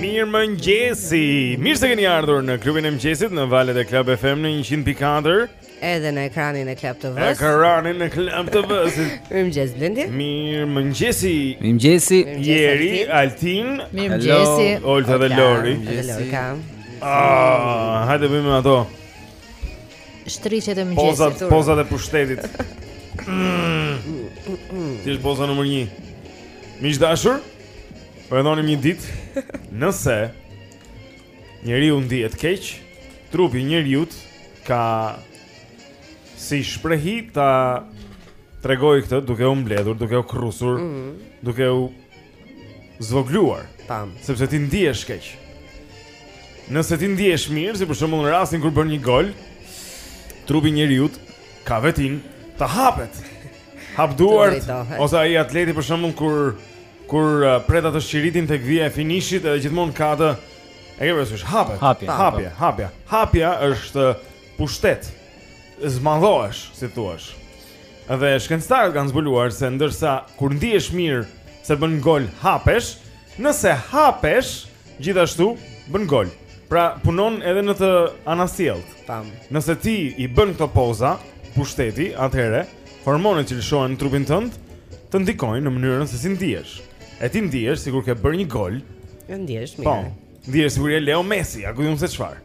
Mirëmëngjesi Mirë se keni ardhur në klubin e mëngjesit Në valët e Club FM në 100.4 Edhe në ekranin e Club TV-së E ekranin e Club TV-së Mirëmëngjesi Blendi Mirëmëngjesi Mirëmëngjesi Jeri, Altin Mirëmëngjesi Olta dhe Lori Mirëmëngjesi ah, Hajde bëjmë ato Shtriqjet e mëngjesit Pozat, pozat e pushtetit Si është poza numër një Miq të dashur Miq të dashur Po e lexonim një ditë Nëse Njeriu ndihet keq Trupi i njeriut Ka Si shprehi ta Tregoj këtë duke u mbledhur Duke u kërrusur mm -hmm. Duke u Zvogluar Tam. Sepse ti ndihesh keq Nëse ti ndihesh mirë Si për shembull në rastin kur bën një gol Trupi i njeriut Ka vetinë Të hapet Hap duart ose ai atleti për shembull kur kur uh, pret atë shiritin tek vija e finishit edhe gjithmonë ka atë e ke parasysh hapet. Hapja, hapja, hapja, hapja. Hapja është pushtet. Zmadhohesh, si thua. Edhe shkencëtarët kanë zbuluar se ndërsa kur ndihesh mirë se bën gol hapesh, nëse hapesh Gjithashtu bën gol. Pra punon edhe në të anasjelltë. Tam. Nëse ti i bën këto poza pushteti, atëherë hormonet që lëshohen në trupin tënd të ndikojnë në mënyrën se si ndihesh. E ti ndihesh sikur ke bërë një gol. E po, ndihesh mirë. Po. Ndihesh sikur je Leo Messi, a ku di unë se çfarë.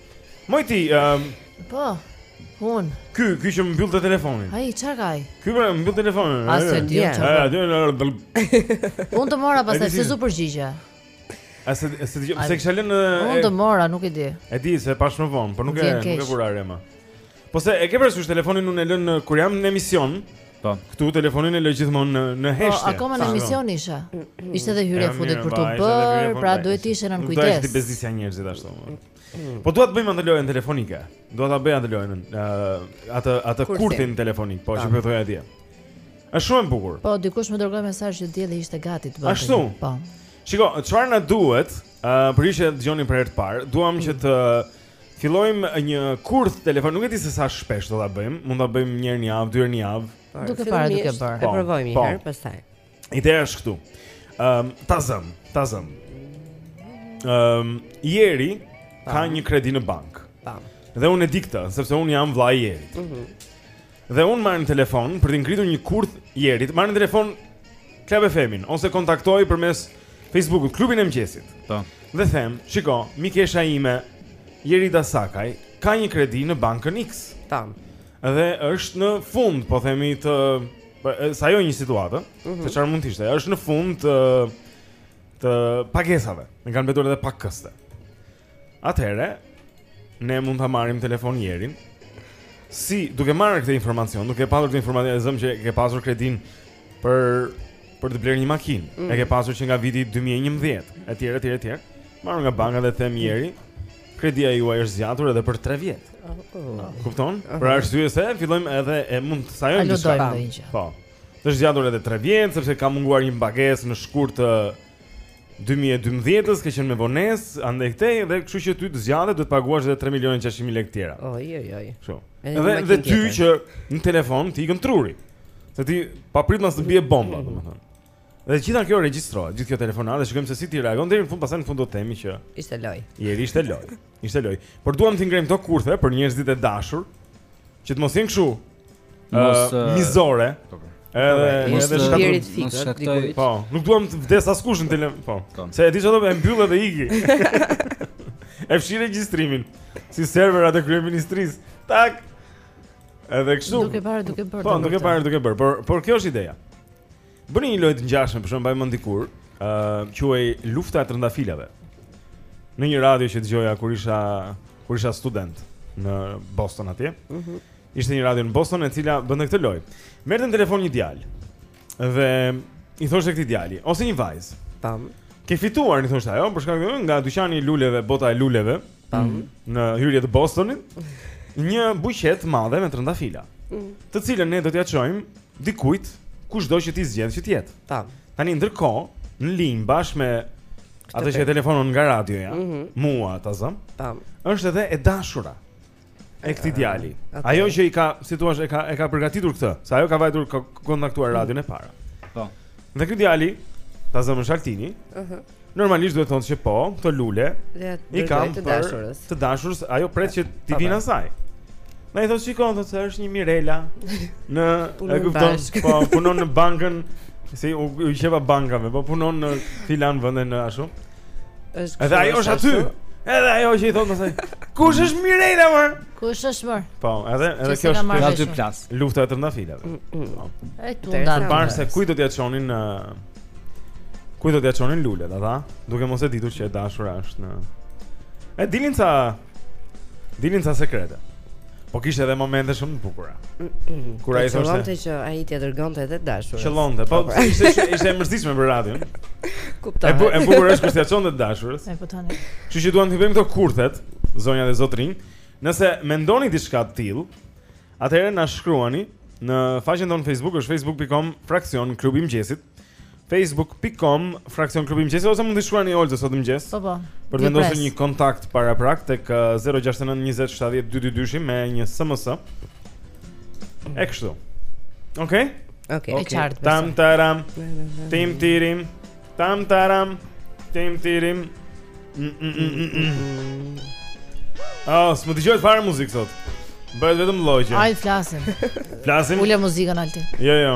Moj ti, um... Po, unë Ky, ky që më mbyllte telefonin Ai, çarë ka ai? Ky më mbyll telefonin A, s'e di, çarë ka Aty në rrëmujë Unë të mora pastaj se s'u përgjigja A se, se, se, e kisha lënë Unë të mora, nuk e di E di, se e pashë më vonë, por nuk e, nuk e vura re ma Po se, e ke parasysh telefonin unë e lë Kur jam në emision Po. Këtu telefonin e lë gjithmonë në në po, heshtje. Po, akoma në emision isha. Ishte edhe hyrje flete për të bërë, pra duhet të ishe nën kujdes. Do të bezdisja njerëzit ashtu. Po dua të bëjmë atë lojën telefonike. Dua ta bëj atë lojën, uh, atë atë kurthin, kurthin telefonik, po që po thoja dje. Është shumë e bukur. Po dikush më dërgoi mesazh që dje dhe ishte gati ta bëjë. Ashtu. Po. Shiko, çfarë na duhet? Ë, uh, për ju që dëgjoni për herë të parë. Duam mm. që të fillojmë një kurth telefonik. Nuk e di se sa shpesh do ta bëjmë. Mund ta bëjmë një herë në javë, dy herë në javë. Duke parë duke bërë. Po, e provojmë një po. herë pastaj. Ideja është kështu. Ëm, um, ta zëmë, ta zëmë. Ëm, um, Jeri ka një kredi në bankë. Tam. Dhe unë e di këtë, sepse unë jam vëllai i Jerit. Mhm. Mm dhe unë marr në telefon për t'i ngritur një kurth Jerit. Marr në telefon Club FM-in ose kontaktoj përmes Facebookut klubin e mëngjesit. Po. Dhe them, shiko, mikesha ime Jerida Sakaj ka një kredi në bankën X. Tam. Dhe është në fund, po themi të Po sajo një situatë, ëh, mm -hmm. se çfarë mund të ishte. Është në fund të të pagesave. Ne kanë mbetur edhe pak këste. Atëherë ne mund ta marrim në telefon Jerin. Si, duke marrë këtë informacion, duke pasur këtë informacion e zëmë që e ke pasur kredinë për për të blerë një makinë, mm. e ke pasur që nga viti 2011, etj, etj, etj. Marr nga banka dhe them Jeri, Kredia juaj është zgjatur edhe për 3 vjet. Oh, oh. Kupton? Uh -huh. Për arsye se fillojmë edhe e mund të sajojmë diçka. Po. Të është zgjatur edhe 3 vjet sepse ka munguar një pagesë në shkurt të 2012-s, ke qenë me vonesë andej këtej dhe kështu që ty të zgjatet duhet të paguash edhe 3 milionë 600 mijë lekë tjera. Oj oj oj. Kështu. Edhe dhe ty që në telefon ti ikën truri. Se ti papritmas të bie bomba, domethënë. Dhe e gjitha kjo regjistrohet, gjithë kjo telefonatë dhe shikojmë se si ti reagon deri në fund, pastaj në fund do të themi që ishte lojë. Jeri, ishte lojë. Ishte lojë. Por duam të ngrejmë këto kurthe për njerëzit e dashur që të mos jenë kështu. Mos uh, mizore. Po, po. Edhe edhe shkatërrit fikut. Po, nuk duam të vdesë askush në telefon. Po. po. Se e di çfarë do ta mbyll dhe iki. E fshi regjistrimin si serverat e kryeministrisë. Tak. Edhe kështu. Duke parë, duke bërë. Po, duke parë, duke bërë. Por por kjo është ideja. Bënin një lojë të ngjashme, për shembull, mbaj mend dikur, ë, uh, quhej Lufta e Trëndafilave. Në një radio që dëgjoja kur isha kur isha student në Boston atje. Ëh. Mm -hmm. Ishte një radio në Boston e cila bënte këtë lojë. Merrte në telefon një djalë. Dhe i thoshte këtij djali, ose një vajzë. Tam. Ke fituar, i thoshte ajo, për shkak të nga dyqani i luleve, bota e luleve. Ëh. Tam. Në hyrje të Bostonit, një buqetë të madhe me trëndafila, mm. të cilën ne do t'ia çojmë dikujt kushdo që ti zgjedh që të jetë. Tam. Tani ndërkohë, në linjë bashkë me atë që e telefonon nga radioja, mm -hmm. mua ta zëmë. Tam. Është edhe e dashura. e këtij djali. Okay. Ajo që i ka, si thua, e ka e ka përgatitur këtë, se ajo ka vajtur ka kontaktuar radion e para. Po. Dhe ky djali, ta zëmë Shaltini. Ëh. Uh -huh. Normalisht duhet të thotë se po, këto lule i kam të dashurës. Të dashurës, ajo pret që t'i vijnë asaj. Ky i thotë shikon thotë se është një Mirela në e kupton, po punon në bankën, se iu qepa bankave, po punon në filan vend në ashtu. Është. Edhe ajo është aty. Edhe ajo që i thotë pastaj. Kush është Mirela më? Kush është më? Po, edhe edhe kjo është aty plas. Lufta e trëndafilave. Mm, mm. Po. E tunda. Para se kujt do t'ia çonin në Kujt do t'ia çonin lulet, ata? Duke mos e ditur që e dashura është në E dilin ca Dilin ca sekrete. Po kishte edhe momente shumë të bukura. Kur ai thoshte, "Qëllonte që ai t'i dërgonte edhe dashurës." Qëllonte, po, po pra. ishte ishte e mërzitshme për radion. Kuptoj. Po e bukur është kur t'i çonte dashurës. E po tani. Kështu që duam t'i bëjmë këto kurthet, zonja dhe zotërinj. Nëse mendoni diçka të tillë, atëherë na shkruani në faqen tonë Facebook, është facebook.com fraksion klubi i mëngjesit. facebook.com fraksion klubi i mëngjesit ose mund t'i shkruani Oltës sot në mëngjes. Po po. Për të vendosur një kontakt paraprak tek 069 20 70 222 me një SMS. E kështu. Okej. Okay? Okej. Okay. Okay. Tam taram. Tim tirim. Tam taram. Tim tirim. Mm, mm, mm, ah, s'më dëgjohet fare muzikë sot Bëhet vetëm llogje Ajë, flasim Flasim? Ule muzikën Altin Jo, jo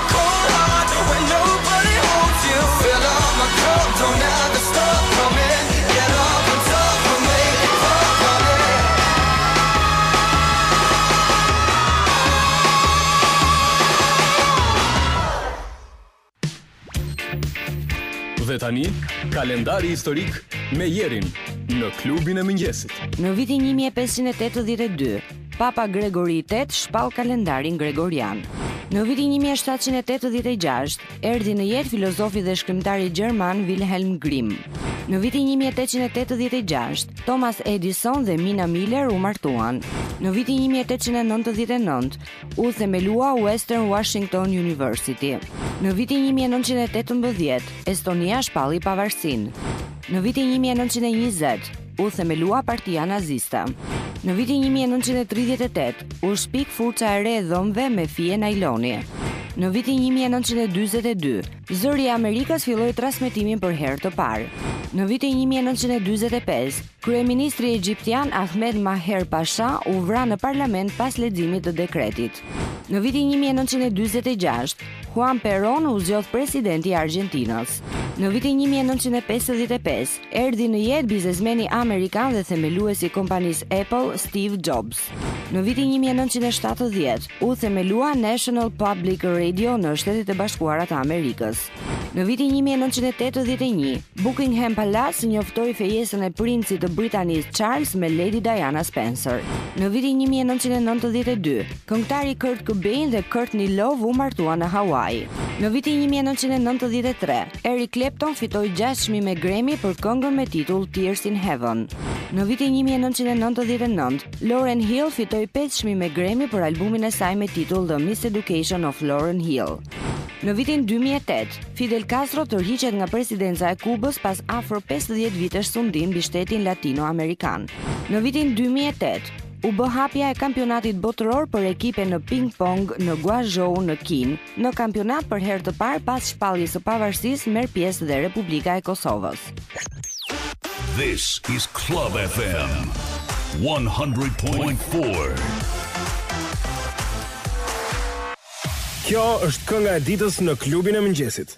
Dhe tani, kalendari historik me Jerin në klubin e mëngjesit. Në vitin 1582, Papa Gregori i Tetë shpall kalendarin gregorian. Në vitin 1786, erdhi në jetë filozofi dhe shkrimtari gjerman Wilhelm Grimm. Në vitin 1886, Thomas Edison dhe Mina Miller u martuan. Në vitin 1899, u themelua Western Washington University. Në vitin 1918, Estonia shpalli pavarësinë. Në vitin 1920, u themelua partia naziste. Në vitin një mijë e nëntëqind e tridhjetë e tetë, u shpik furça e re e dhëmbëve me fije najloni. Në vitin një mijë e nëntëqind e dyzet e dy, Zëri i Amerikës filloi transmetimin për herë të parë. Në vitin një mijë e nëntëqind e dyzet e pesë, kryeministri egjiptian Ahmed Maher Pasha u vra në parlament pas leximit të dekretit. Në vitin një mijë e nëntëqind e dyzet e gjashtë, Juan Perón u zgjodh president i Argjentinës. Në vitin një mijë e nëntëqind e pesëdhjetë e pesë, Erdhi në jetë biznesmeni amerikan dhe themeluesi i kompanisë Apple, Steve Jobs. Në vitin një mijë e nëntëqind e shtatëdhjetë, u themelua National Public Radio në Shtetet e Bashkuara të Amerikës. Në vitin një mijë e nëntëqind e tetëdhjetë e një, Buckingham Palace njoftoi fejesën e princit të Britanisë Charles me Lady Diana Spencer. Në vitin një mijë e nëntëqind e nëntëdhjetë e dy, këngëtari Kurt Cobain dhe Courtney Love u martuan në Hawaii. Në vitin një mijë e nëntëqind e nëntëdhjetë e tre, Eric Clapton fitoi 6 çmime Grammy për këngën me titull Tears in Heaven. Në vitin 1999, Lauryn Hill fitoi 5 çmime Grammy për albumin e saj me titull The Miseducation of Lauryn Hill. Në vitin 2008, Fidel Castro tërhiqet nga presidenca e Kubës pas afro 50 vitesh sundim mbi shtetin latinoamerikan. Në vitin 2008, u bë hapja e kampionatit botëror për ekipe në ping-pong në Guangzhou në Kinë. Në kampionat për herë të parë pas shpalljes së pavarësisë merr pjesë dhe Republika e Kosovës. This is Club FM 100.4. Kjo është kënga e ditës në klubin e mëngjesit.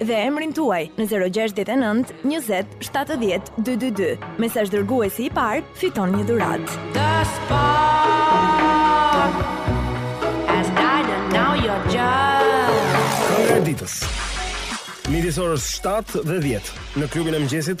dhe emrin tuaj në zero gjashtëdhjetë e nëntë njëzet shtatëdhjetë dy dy dy mesazh dërguesi i parë fiton një dhuratë kënga e ditës midis orës shtatë dhe dhjetë në klubin e mëngjesit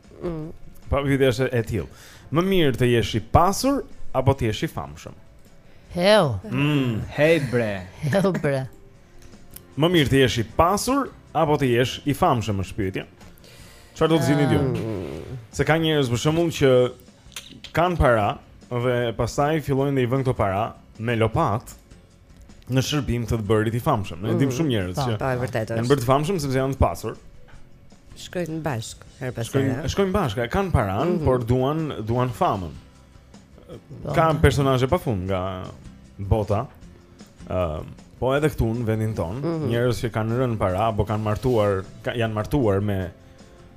Mm. Pa po, pyetja është e tillë. Më mirë të jesh i pasur apo të jesh i famshëm? Hell. Mm, hey bre. Hell bre. Më mirë të jesh i pasur apo të jesh i famshëm është pyetja. Çfarë do të zgjidhni ju? Mm. Se ka njerëz për shembull që kanë para dhe pastaj fillojnë dhe i vënë këto para me lopatë në shërbim të të bërit i famshëm. Ne dimë mm, shumë njerëz po, që po e vërtetë. Janë bërë të famshëm sepse janë të pasur. Shkojnë bashkë, herë pas here. Shkojnë, shkojnë bashkë, kanë paranë, mm -hmm. por duan duan famën. Po. Ka personazhe pa fund nga bota. Ëm, uh, po edhe këtu në vendin tonë, mm -hmm. njerëz që kanë rënë para apo kanë martuar, ka, janë martuar me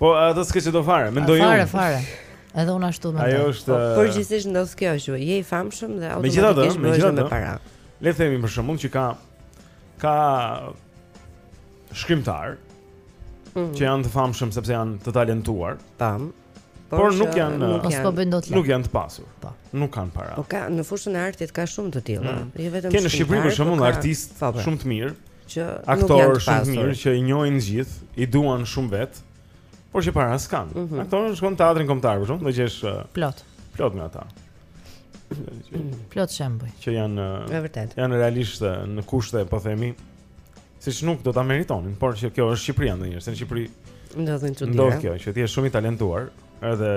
Po atë s'ke ç'e do fare, mendoj unë. Fare, fare. Edhe unë ashtu mendoj. Ajo është po, përgjithësisht ndodh kjo që je i famshëm dhe automatikisht bëhesh me para. Le të themi për shembull që ka ka shkrimtarë mm. që janë të famshëm sepse janë të talentuar. Tam. Por, por nuk janë nuk janë, po nuk janë. Nuk janë të pasur. Po. Nuk kanë para. Po ka në fushën e artit ka shumë të tilla. Mm. Jo vetëm. Ke në Shqipëri për shembull po artistë po, po. shumë të mirë. që nuk janë të pasur. Aktorë shumë të mirë që i njohin gjithë, i duan shumë veta, por që para s'kanë. Mm -hmm. Aktorë shkon në teatrin kombëtar, për shembull do gjesh uh, plot. Plot nga ata. Plot shembuj. Që janë e vërtetë. Janë realisht uh, në kushte, po themi, siç nuk do ta meritonin, por që kjo është Shqipëria ndonjëherë, se në Shqipëri ndodhin çudira. Ndodh kjo, që ti je shumë i talentuar, edhe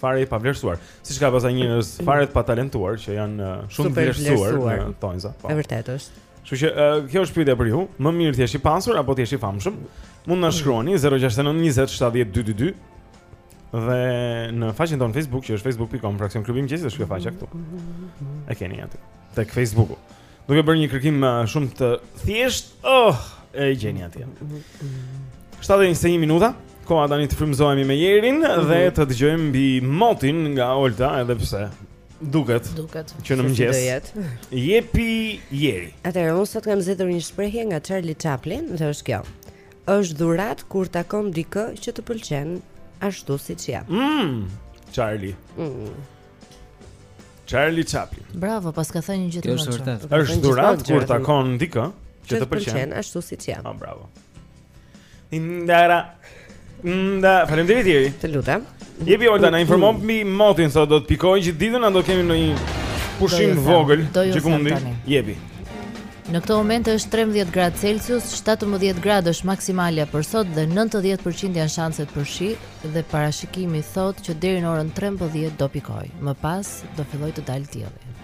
fare i pavlerësuar. Siç ka pasur njerëz fare të patalentuar që janë uh, shumë të vlerësuar në Tonza. Po. E vërtetë është. Kështu që uh, kjo është pyetja për ju, më mirë të jesh i pasur apo të jesh i famshëm? Mund na shkruani 069 20 70 222 dhe në faqen tonë Facebook që është facebook.com fraksion Klubi i mëngjesit është kjo faqja këtu. E keni aty tek Facebooku. Duke bërë një kërkim uh, shumë të thjeshtë, oh, e gjeni aty. 7 e 21 minuta. Koha tani të frymëzohemi me Jerin dhe të dëgjojmë mbi motin nga Olta edhe pse Duket. Duket. Që në mëngjes. Jepi Jeri. Atëherë unë sot kam zgjedhur një shprehje nga Charlie Chaplin dhe është kjo. Është dhuratë kur takon dikë që të pëlqen ashtu siç je. Mm. Charlie. Mm. Charlie Chaplin. Bravo, paska thënë një gjë të vërtetë. Është dhuratë kur takon dikë që të pëlqen ashtu siç je. Ah, bravo. Indara. Nda, faleminderit Jeri. Të lutem. Jepi Olta na informo mbi motin sa do të pikojë gjithë ditën apo do kemi ndonjë pushim të vogël që ku mundi. Jepi. Në këtë moment është 13 gradë Celsius, 17 gradë është maksimalja për sot dhe 90% janë shanset për shi dhe parashikimi thotë që deri në orën 13 do pikojë. Më pas do fillojë të dalë dielli.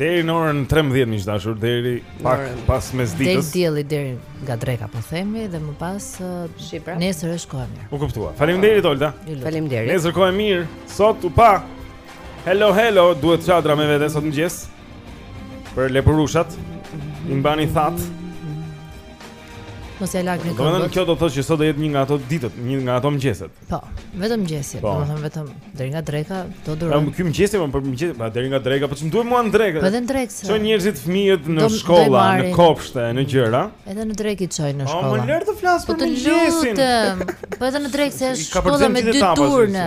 Deri në orën 13 miq të dashur, deri pak, në orën, pas mesditës. Del dielli deri nga dreka po themi dhe më pas Shqipra. Nesër është koha mirë. U kuptua. Faleminderit Olta. Faleminderit. Nesër koha e mirë. Sot u pa. Hello hello, duhet çadra me vete sot mëngjes. Për lepurushat. I mbani thatë. Mos i lagni këmbët. Do të thotë që sot do jetë një nga ato ditët, një nga ato mëngjeset. Po, vetëm mëngjesin, po. domethënë vetëm deri nga dreka do durojë. Ëm ky mëngjesi më për mëngjes, pa deri nga dreka, po ç'më duhet mua në drekë. Po edhe në drekë. Çojnë njerëzit fëmijët në shkolla, në kopshte, në gjëra. Edhe në drekë i çojnë në shkolla. Po më lër të flas po për mëngjesin. Po edhe në drekë se është shkolla me dy turne.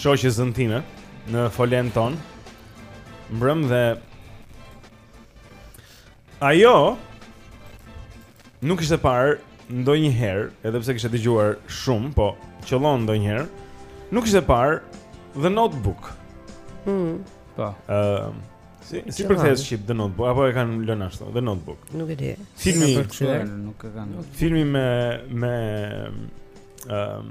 shoqëzën time në folenë tonë Mbrëm dhe Ajo Nuk e kishte parë ndonjëherë Edhe pse kishte dëgjuar shumë Po qëllon ndonjëherë Nuk e kishte parë The Notebook mm. Po uh, Si, si përkthehet shqip The Notebook Apo e kanë lënë ashtu The Notebook Nuk e di Filmi Nuk e kanë Filmi me Me um,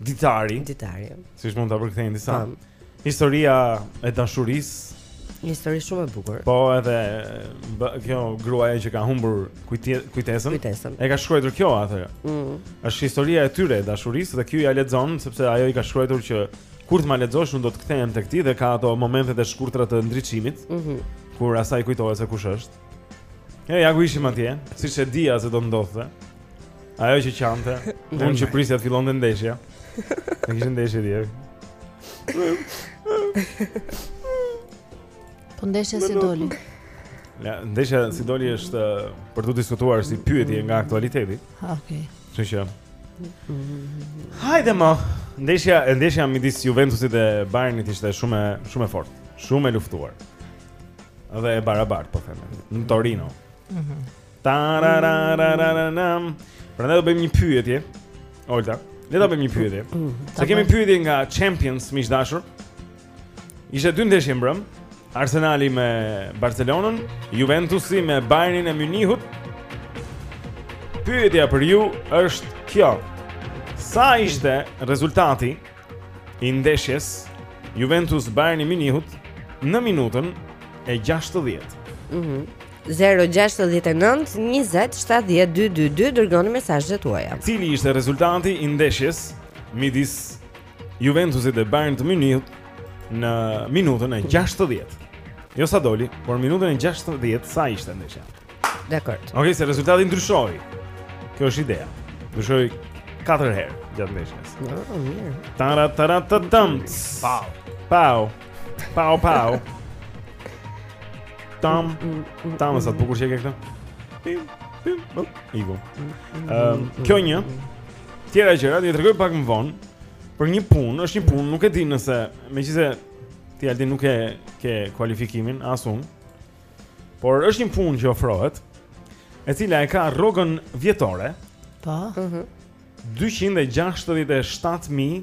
Ditari. Ditari. Siç mund ta përkthejnë disa. Tam. Historia e dashurisë. Një histori shumë e bukur. Po edhe bë, kjo gruaja që ka humbur kujtje, kujtesën. Kujtesën. E ka shkruar kjo atë. Mm. Është historia e tyre e dashurisë dhe ky ia lexon sepse ajo i ka shkruar që kur të ma lexosh unë do të kthehem tek ti dhe ka ato momentet e shkurtra të ndriçimit. Mhm. Mm kur asaj i kujtohet se kush është. Ja, ja ku ishim atje, siç e dija se do ndodhte. Ajo që qante, unë që prisja të fillonte ndeshja. Ne kish ndeshje dje. Po ndeshja si doli. Ja, ndeshja si doli është uh, për të diskutuar si pyetje nga aktualiteti. Ah, okej. Okay. Që që... Hajde më, ndeshja, ndeshja midis Juventusit dhe Bayernit ishte shumë, shumë e fortë, shumë e luftuar. Dhe e barabartë, po them, në Torino. Mhm. Tarararararam. Prandaj do bëjmë një pyetje. Olta, le të bëjmë një pyetje. Mm, mm, mm, Se kemi pyetje nga Champions miq të dashur? Ishte dy ndeshje mbrëmë. Arsenali me Barcelonën, Juventusi me Bayernin e Mynihut. Pyetja për ju është kjo. Sa ishte rezultati i ndeshjes Juventus Bayern i Mynihut në minutën e 60? Mhm. Mm 0-69-20-70-22-2 Dërgoni mesazhet tuaja Cili ishte rezultati i ndeshjes Midis Juventusit dhe Bayernit të Mynihut Në minutën e 60 Jo sa doli, por minutën e 60 Sa ishte ndeshja Dakord Oke, okay, se rezultati ndryshoi Kjo është ideja Ndryshoi 4 herë Gjatë ndeshjes Në, no, mirë Tara, tara, tëtëmc Pau Pau Pau pau. Tam tam sa bukur që ke këtu. Pim pim po iku. Ehm kjo një. Tjera gjëra, do të tregoj pak më vonë për një punë, është një punë, nuk e di nëse megjithëse ti Alti nuk e ke kualifikimin as unë. Por është një punë që ofrohet, e cila e ka rrogën vjetore. Po. Mhm. 267.000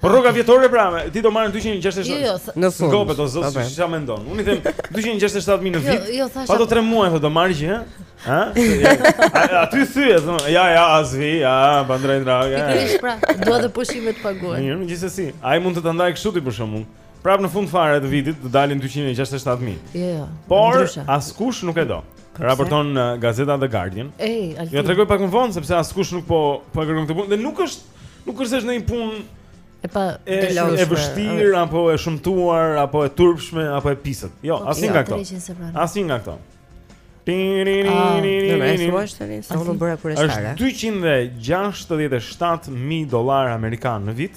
Po rroga vjetore pra, ti do marrësh 267. Jo, jo, në fund. Gopet o zot, si sa mendon. Unë i them 267 mijë në jo, vit. Jo, jo, thashë. Pa do 3 muaj thotë do marrë gjë, ha? Aty thyje, thonë, ja, ja, asvi, ja, pa ndroj dragë. Pikërisht pra, dua të pushime të paguara. Mirë, megjithësi. Ai mund të ta ndajë kështu ti për shkakun. Prap në fund fare të vitit do dalin 267 mijë. Jo, jo. Por askush nuk e do. Raporton uh, gazeta The Guardian. Ej, Altin. Jua tregoj pak më vonë sepse askush nuk po po e kërkon këtë punë dhe nuk është Nuk është se është ndonjë punë e pa e, e vështirë apo e shëmtuar apo e turpshme apo e pisët. Jo, okay, asnjë nga këto. Asnjë nga këto. Është 267.000 dollarë amerikanë në vit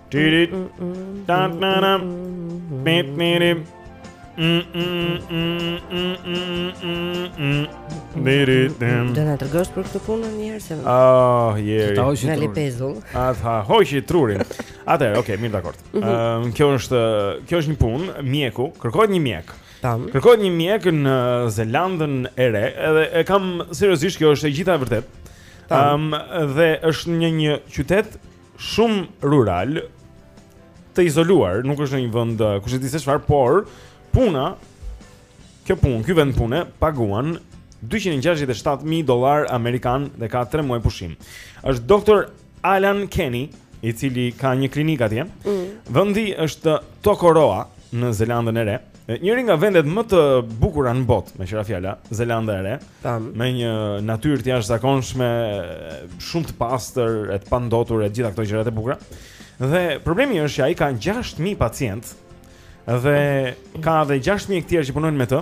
Tirit Tan nanam Pit nirim Diritim Do në të gësht për këtë punë një herë se më Oh, jeri Ta hoqë i trurin pezull Ta hoqi trurin Atëherë, oke, mirë dakord um, Kjo është Kjo është një punë mjeku Kërkohet një mjek Tam. Kërkohet një mjek në Zelandën e re Edhe e kam seriozisht kjo është e gjitha e vërtetë Tam. Um, dhe është në një qytet shumë rural të izoluar, nuk është ndonjë vend uh, kush e di se çfarë, por puna kjo punë, ky vend pune paguan 267.000 dollarë amerikanë dhe ka 3 muaj pushim. Është doktor Alan Kenny, i cili ka një klinikë atje. Mm. Vendi është Tokoroa në Zelandën e Re. Njëri nga vendet më të bukura në botë, meqë ra fjala, Zelanda e Re, Tam. me një natyrë të jashtëzakonshme, shumë të pastër, e të pandotur e të gjitha këto gjërat e bukura. Dhe problemi është që ai ka 6000 pacientë dhe ka edhe 6 mjekë të tjerë që punojnë me të,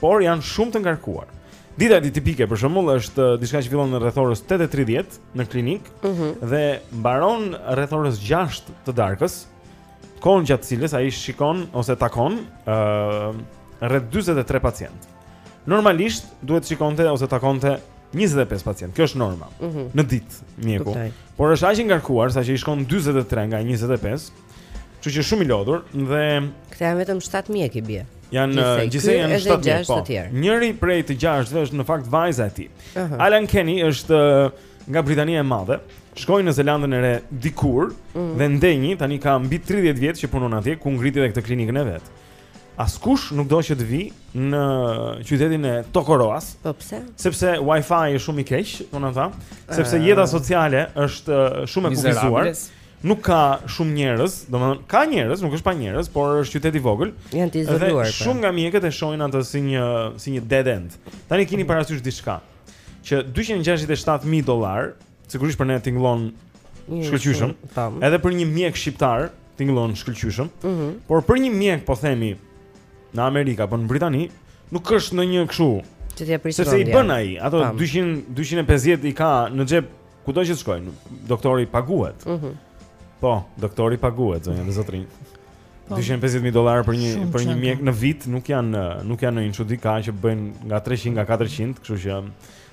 por janë shumë të ngarkuar. Dita e tij tipike për shembull është uh, diçka që fillon rreth orës 8:30 në klinikë mm -hmm. dhe mbaron rreth orës 6 të darkës. kohë gjatë të cilës ai shikon ose takon ë uh, rreth 43 pacientë. Normalisht duhet të shikonte ose takonte 25 pacientë. Kjo është norma. Mm -hmm. Në ditë mjeku. Okay. Por është aq i ngarkuar saqë i shkon 43 nga 25. Kështu që shumë i lodhur dhe këta janë vetëm 7 mjekë i bie. Janë gjithsej janë 7 mjekë. Po. Njëri prej të gjashtëve është në fakt vajza e tij. Uh -huh. Alan Kenny është uh, nga Britania e Madhe, shkoi në Zelandën e Re dikur mm -hmm. dhe ndenji tani ka mbi 30 vjet që punon atje ku ngriti edhe këtë klinikën e vet. Askush nuk do që të vijë në qytetin e Tokoroas. Po pse? Sepse Wi-Fi është shumë i keq, do na tha, sepse uh, jeta sociale është eh, shumë e kufizuar. Nuk ka shumë njerëz, domethënë ka njerëz, nuk është pa njerëz, por është qytet i vogël. Janë të izoluar. Pra. Shumë nga mjekët e shohin atë si një si një dead end. Tani kini parasysh diçka. që 267000 dollarë, sigurisht për ne tingëllon shkëlqyshëm. Edhe për një mjek shqiptar tingëllon shkëlqyshëm. Mm -hmm. Por për një mjek po themi në Amerikë apo në Britani, nuk është ndonjë kështu. Që t'ia prisë. Sepse i bën ai, ato 200 250 i ka në xhep kudo që të shkojë, doktori paguhet. Mhm. Mm po, doktori paguhet zonja dhe zotërinj. 250.000 dollarë për një për një mjek në vit nuk janë nuk janë një çudi ka që bëjnë nga 300 nga 400, kështu që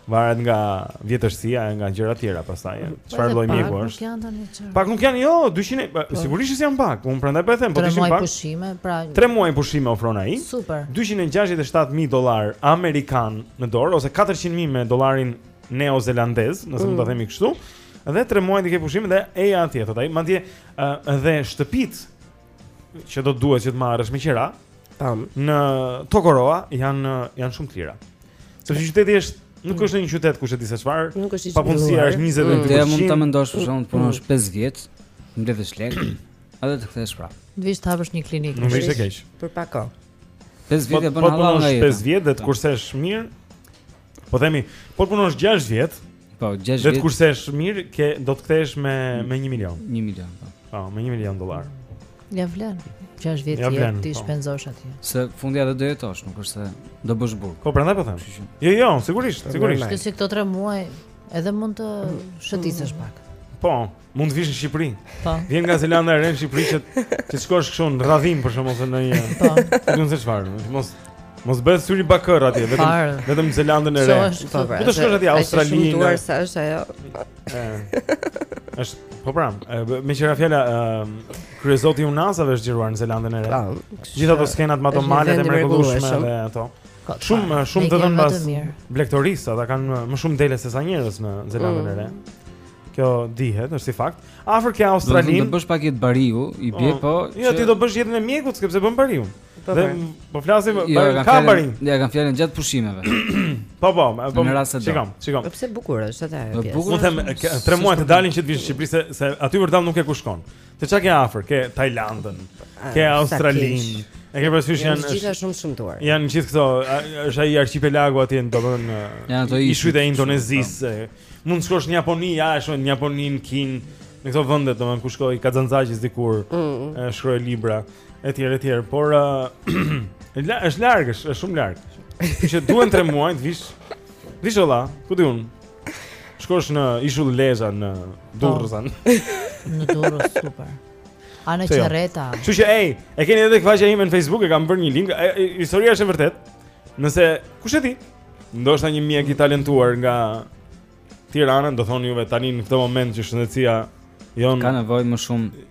varet nga vjetërsia e nga gjëra të tjera pastaj. Çfarë lloj mjeku është? Pak nuk janë jo, 200 po. sigurisht që janë pak. Unë prandaj po e them, po t'ishin pak. 3 muaj pushime, pra. 3 muaj pushime ofron ai. Super. 267.000 dollarë amerikanë në dorë ose 400.000 me dollarin neozelandez, nëse mund ta mm. themi kështu. Dhe 3 muaj i ke pushime dhe eja atje, thotë ai. Madje Ë dhe shtëpitë që do të duhet që të marrësh me qira. Tam. Në Tokoroa janë janë shumë të lira. Sepse qyteti është Nuk është një qytet kush e di se çfarë. Nuk është i zhvilluar. Papunësia është 22%. Ti mund ta mendosh për shembull punosh 5 mm. vjet, mbledhësh lek, edhe të kthehesh prapë. Të vish të hapësh një klinikë. Nuk është e keq. Për pak kohë. 5 vjet e bën hallall nga jeta. 5 vjet dhe të kursesh mirë. Po themi, po punosh 6 vjet. Po 6 vjet. Dhe të kursesh mirë, ke do të kthehesh me me 1 milion. 1 milion. Po, po me 1 milion dollar. Ja vlen. 6 vjet ja vlen, ti po. shpenzosh aty. Se fundja do të jetosh, nuk është se do bësh burg. Po prandaj po them. Jo, jo, sigurisht, sigurisht. Kështu si këto 3 muaj edhe mund të shëtisësh pak. Po, Mund të vish në Shqipëri. Po. Vjen nga Zelanda e Re në Shqipëri që të shkosh kështu në radhim për shembull ose në një. Po. Ti nuk e di çfarë, mos mos t'bëhet syri bakër atje, vetëm vetëm në Zelandën e Re. Po, pra, po të shkosh atje Australi. Është duar sa është ajo. Është, po pra, me që ra fjala kryezoti i Unazave është xhiruar në Zelandën e Re. Po, Gjithë ato skenat me ato malet e mrekullueshme dhe ato. Shumë shumë të dhënë pas blegtorisë, ata kanë më shumë dele se sa njerëz në Zelandën e Re. Mm. Kjo dihet, është si fakt. Afër ke Australinë. Do të bësh pak jetë bariu, i bie po. po jo, ti do bësh jetën e mjekut, s'e bën bariu. Po, dhe po. po flasim jo, për kabarin. E kam fjalën gjatë pushimeve. Po po, po. Në rast se do. Çikam, çikam. Po pse bukur është atë ajo pjesë? Bukur. Mund të them 3 muaj të dalin që të vish në Shqipëri se se aty vërtet nuk ke ku shkon. Te çka ke afër, ke Tajlandën, ah, ke Australinë. E ke parasysh janë gjithë shumë shumë tuar. Janë gjithë këto, është ai arkipelagu atje, domethënë janë ato ishujt e Indonezisë. Mund të shkosh në Japoni, ja, është në Japoni, në Kinë, në këto vende domethënë ku shkoi Kazanxaqis dikur, mm. shkroi libra etj etj, por është larg, është shumë larg. Që duhen 3 muaj të vish. Vish olla, ku diun? Shkosh në Ishull Lezha në po. Durrëzan. Në Durrës super. A në jo? Qerreta. Kështu që ej, e keni edhe te faqja ime në Facebook, e kam bërë një link. Historia është e vërtetë. Nëse kush e di, ndoshta një mjek i talentuar nga Tirana, do thonë juve tani në këtë moment që shëndetësia jon ka nevojë më shumë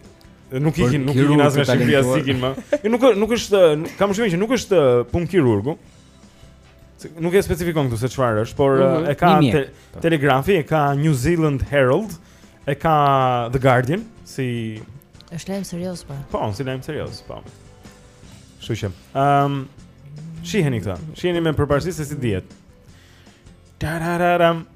nuk ikin, nuk ikin as nga Shqipëria s'ikin më. Jo nuk nuk është, kam shumë që nuk është punë kirurgu. nuk e specifikon këtu se çfarë është, por mm -hmm. e ka te, Telegrafi, e ka New Zealand Herald, e ka The Guardian si është lajm serioz po. Po, si lajm serioz, po. Kështu që, ëm um, shiheni këta. Shiheni me përparësi se s'i dihet. Tarararam.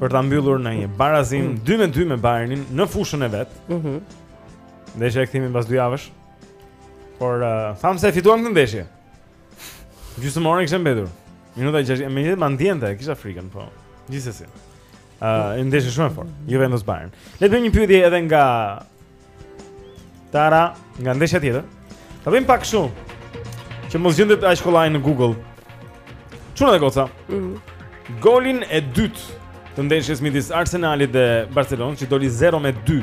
për ta mbyllur në një barazim 2 mm. me 2 me Bayernin në fushën e vet. Mhm. Mm Ndeshja e kthimit pas dy javësh. Por uh, thamë se e fituam këtë ndeshje. Gjysmë ore kishte mbetur. Minuta 60, ma ndjente, kisha frikën, po. Gjithsesi. Ëh, uh, ndeshje shumë e fortë. Juventus Bayern. Le të bëjmë një pyetje edhe nga Tara, nga ndeshja tjetër. Ta bëjmë pak ashtu. Që mos gjendet aq kollaj në Google. Çuna e goca. Mhm. Golin e dytë të ndeshjes midis Arsenalit dhe Barcelonës, që doli 0 me 2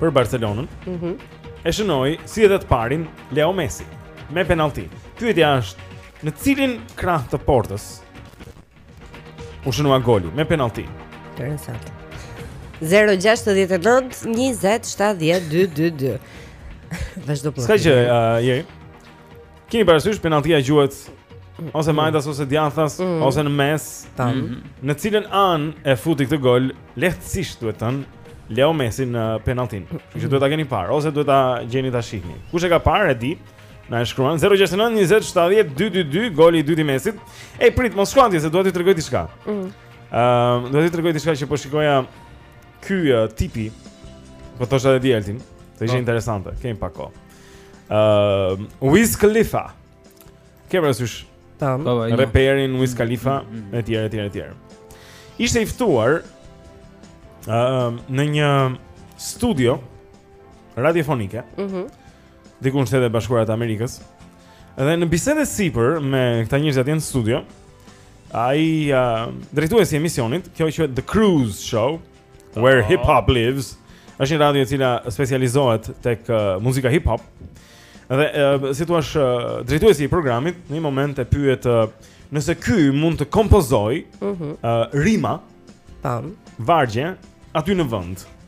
për Barcelonën. Mhm. Mm e shënoi si edhe të parin Leo Messi me penallti. Pyetja është, në cilin krah të portës U shënua goli me penalti. Interesant. 0-6-19-20-7-12-2 Vazhdo për Ska që, uh, jeri Kini parasysh, penaltia gjuhet Ose majtas, ose djathas, mm. ose në mes mm -hmm. Në cilën anë e futi këtë gol Lehtësisht duhet thënë Leo Messi në penaltin Që duhet ta keni parë Ose duhet ta gjeni ta shihni Kush e ka parë e di Na e shkruan 069 20 70 222 goli i dytë i Messit. Ej prit, mos shko ti se dua të tregoj diçka. Ëh, mm. uh, dua të tregoj diçka që po shikoja ky uh, tipi. Po thosha edhe Geltit, se ishte po. interesante. Kemi pak kohë. Ëh, uh, Wiz Khalifa. Ke parasysh? Tam. Po, po, jo. Reperin Wiz Khalifa mm, mm, etj etj etj. Ishte i ftuar ëh uh, në një studio radiofonike. Mhm. Mm diku në Shtetet e Bashkuara të Amerikës. Dhe në bisedë sipër me këta njerëzit atje në studio, ai uh, drejtuesi i emisionit, kjo quhet The Cruz Show, where oh. hip hop lives. Është një radio e cila specializohet tek uh, muzika hip hop. Dhe uh, si thua, uh, drejtuesi i programit në një moment e pyet uh, nëse ky mund të kompozojë uh -huh. uh, rima, tam, vargje aty në vend.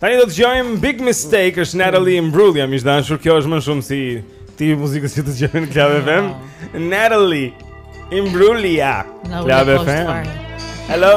Tani do të dëgjojmë Big Mistake është Natalie Imbruglia, miq të dashur, kjo është më shumë si ti muzikës që dëgjojmë në Club FM. Natalie Imbruglia. Club FM. Hello.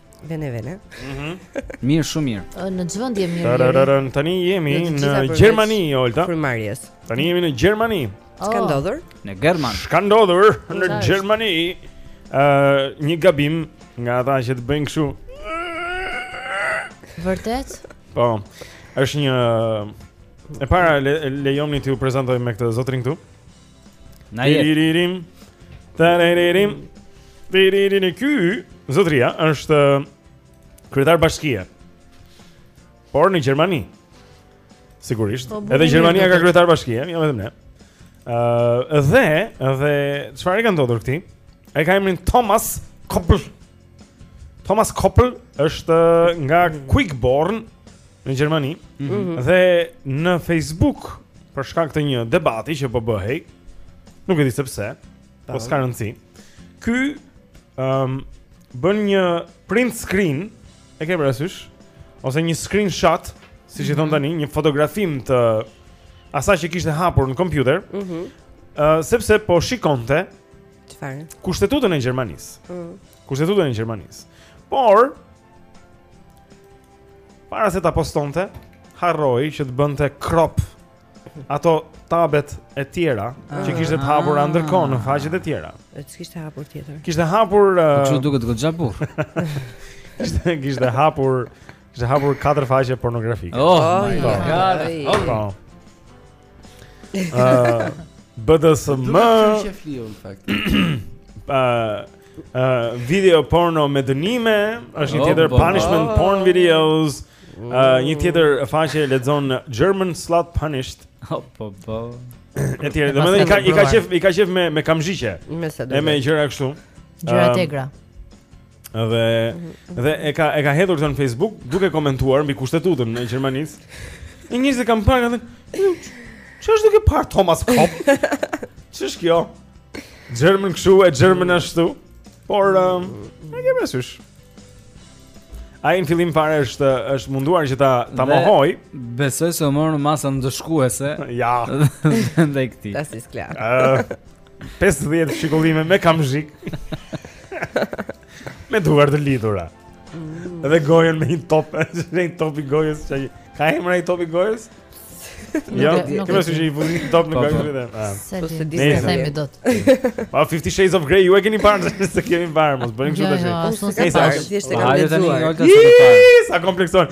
Vene vene. Mhm. Mirë, shumë mirë. Në çvend jemi. Tarararën, tani jemi në Gjermani, Olta. Primaries. Tani jemi në Gjermani. Oh. Ç'ka ndodhur? Në Gjermani. Ç'ka ndodhur në Gjermani? Ë, një gabim nga ata që të bëjnë kështu. Vërtet? Po. Pikë së pari më lejoni t'ju prezantoj me këtë zotrin këtu. Na jep. Tiririm. Tiririm. Tiririm ky zotria është kryetar bashkie. Por në Gjermani. Sigurisht. Po, edhe Gjermania ka kryetar bashkie, jo vetëm ne. Ëh, dhe, dhe çfarë i ka ndodhur këtij? E ka emrin Thomas Köppl. Thomas Koppel është nga Quickborn në Gjermani mm -hmm. dhe në Facebook për shkak të një debati që po bëhej, nuk e di sepse, po s'ka rëndësi. Ky ëm um, bën një print screen, e ke parasysh, ose një screenshot, siç i thonë mhm. tani, një fotografim të asaj që kishte hapur në kompjuter. Mhm. Mm uh, sepse po shikonte Çfarë? Kushtetutën e Gjermanisë. Mm. Kushtetutën e Gjermanisë. Por para se ta postonte, harroi që të bënte crop ato tabet e tjera ah, që kishte të hapur ah, ndërkohë në faqet e tjera. Ç'kishte hapur tjetër. Kishte hapur po uh, Kështu duket goxha burr. Kishte kishte hapur kishte hapur katër faqe pornografike. Oh, oh my god. Oh, Ëh, BDSM. Ëh, uh, video porno me dënime, është një oh, tjetër punishment oh. porn videos. Uh, një tjetër faqe lexon German slut punished. Oh, po po. Etj, domethënë i ka i ka qejf i ka qejf me me kamxhiqe. Me sado. E me gjëra kështu. Gjëra ehm, të egra. Dhe dhe e ka e ka hedhur këtë në Facebook duke komentuar mbi kushtetutën e Gjermanisë. Edhe njerëzit e kanë parë atë. Çfarë është duke parë Thomas Kopp? Ç'është kjo? German kështu e German ashtu. Por um, e ke parasysh. Ai në fillim fare është është munduar që ta ta mohojë. Besoj se u morën masa ndëshkuese. Ja. Ndaj këtij. Das ist klar. 50 fshikullime me kamxhik. me duar të lidhura. Mm. Dhe gojën me një top, me një top i gojës ça ka emër ai top i gojës? Jo, kjo është që i vuri një top në po, po. gojën e ah. Se po, s'e themi dot. Pa 50 Shades of Grey, ju e keni parë s'e kemi parë, mos bëni kështu jo, tash. Jo, Sa komplekson.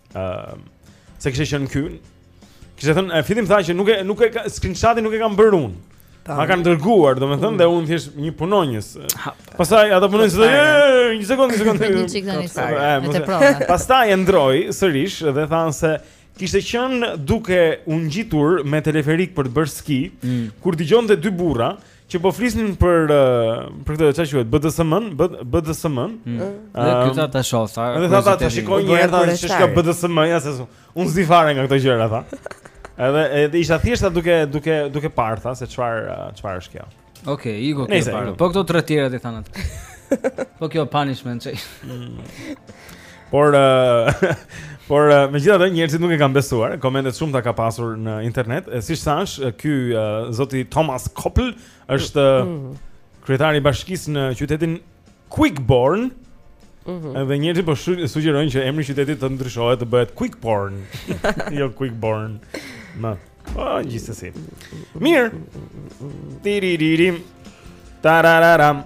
ë uh, se kishte qenë ky. Kishte thënë, në fillim tha që nuk e nuk e screenshotin nuk e kam bërë unë. Ma kanë dërguar, domethënë, dhe unë thjesht një punonjës Pastaj, ata punonjës dhe Një sekundë, një sekundë Një qikë një sekundë Pastaj e ndërroi, sërish, dhe thanë se Kishte qënë duke unë gjitur me teleferik për të bërë ski mm. Kur dëgjonte dy burra Që po flisnin për për këtë çfarë quhet BDSM, BDSM. Mm. Ëh, mm. këta ta shoh sa. Edhe tha ta shikoj një herë se ç'ka BDSM ja se unë s'di fare nga këto gjëra tha. Edhe edhe isha thjesht duke duke duke parë tha se çfarë çfarë është kjo. Okej, okay, iku ke parë. Po këto tre tjera t'i thanë atë. Po kjo punishment ça. Mm. Por uh, por uh, megjithatë njerëzit nuk e kanë besuar. Komentet të shumta ka pasur në internet. E siç thash, ky uh, zoti Thomas Koppel është uh, mm. kryetari i bashkisë në qytetin Quickborn. Mm -hmm. Dhe njerëzit po sugjerojnë që emri i qytetit të ndryshohet të bëhet Quickborn, jo Quickborn. Ma. Po, gjithsesi. Mirë. Tiriririm. Tarararam.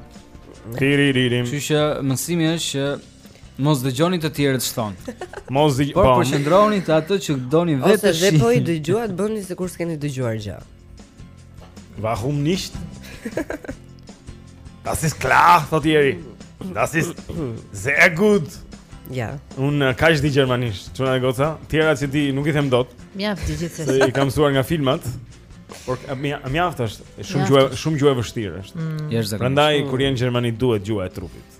Tiriririm. Kështu që mësimi është që Mos dëgjoni të tjerët ç'thon. Mos dëgjoni. Por po. përqendrohuni te ato që doni vetë të shihni. Ose po i dëgjuat bëni sikur s'keni dëgjuar gjë. Warum nicht? Das ist klar, thotë Ieri. Das ist sehr gut. Ja. Un eh, kaq di gjermanisht, çuna e goca, tjerat që di nuk i them dot. Mjaft di gjithsesi. Se i kam mësuar nga filmat. Por eh, mjaft është, shumë gjuhë, shumë gjuhë e vështirë është. Mm. Prandaj kur je në Gjermani duhet gjuha e trupit.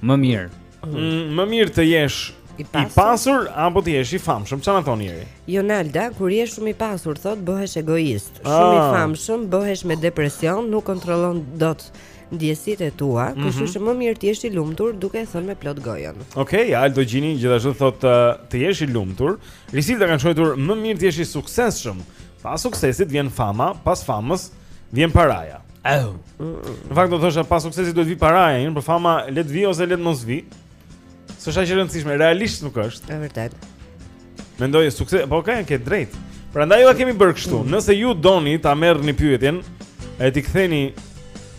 Më mirë. Mm, më mirë të jesh i pasur, i pasur apo të jesh i famshëm? Çfarë na thoni Ieri? Jonalda, kur je shumë i pasur, thot bëhesh egoist. Ah. Shumë i famshëm, bëhesh me depresion, nuk kontrollon dot ndjesitë e tua, mm -hmm. kështu që më mirë të jesh i lumtur duke e thënë me plot gojën. Okej, okay, Aldo Gjini gjithashtu thot të jesh i lumtur. Risilda ka shkruar më mirë të jesh i suksesshëm. Pas suksesit vjen fama, pas famës Vjen paraja. Au. Në fakt do të thosha pas suksesit duhet vi paraja, por fama le të vi ose le të mos vi. S'është aq e rëndësishme, realisht nuk është. Është vërtet. Mendoj sukses, po ke të drejtë. Prandaj jua kemi bërë kështu. Mm. Nëse ju doni ta merrni pyetjen, e ti ktheni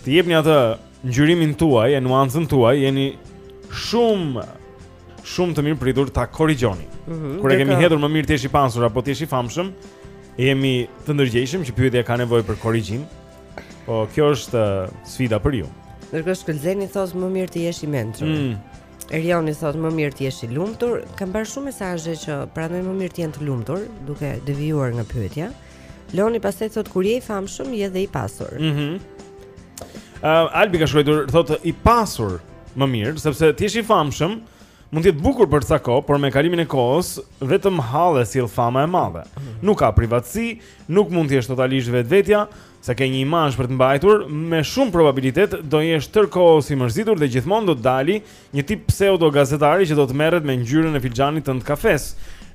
të jepni atë ngjyrimin tuaj e nuancën tuaj, jeni shumë shumë të mirëpritur ta korrigjoni. Mm -hmm, Kur e kemi hedhur më mirë të jesh i pasur apo të jesh i famshëm, Jemi të ndërgjegjshëm që pyetja ka nevojë për korrigjim. Po kjo është uh, sfida për ju. Ndërkohë Shkëlzeni thotë më mirë të jesh i mençur. Mm. Erioni thotë më mirë të jesh i lumtur. Kam parë shumë mesazhe që pranojnë më mirë të jenë të lumtur, duke devijuar nga pyetja. Loni pastaj thotë kur je i famshëm, je dhe i pasur. Mhm. Mm uh, Albi ka shkruar thotë i pasur më mirë, sepse të jesh i famshëm, Mund të jetë bukur për ca kohë, por me kalimin e kohës vetëm halle sjell fama e madhe. Nuk ka privatësi, nuk mund të jesh totalisht vetvetja, se ke një imazh për të mbajtur, me shumë probabilitet do jesh tërë kohës i mërzitur dhe gjithmonë do të dali një tip pseudo gazetari që do të merret me ngjyrën e filxhanit tënd të kafes.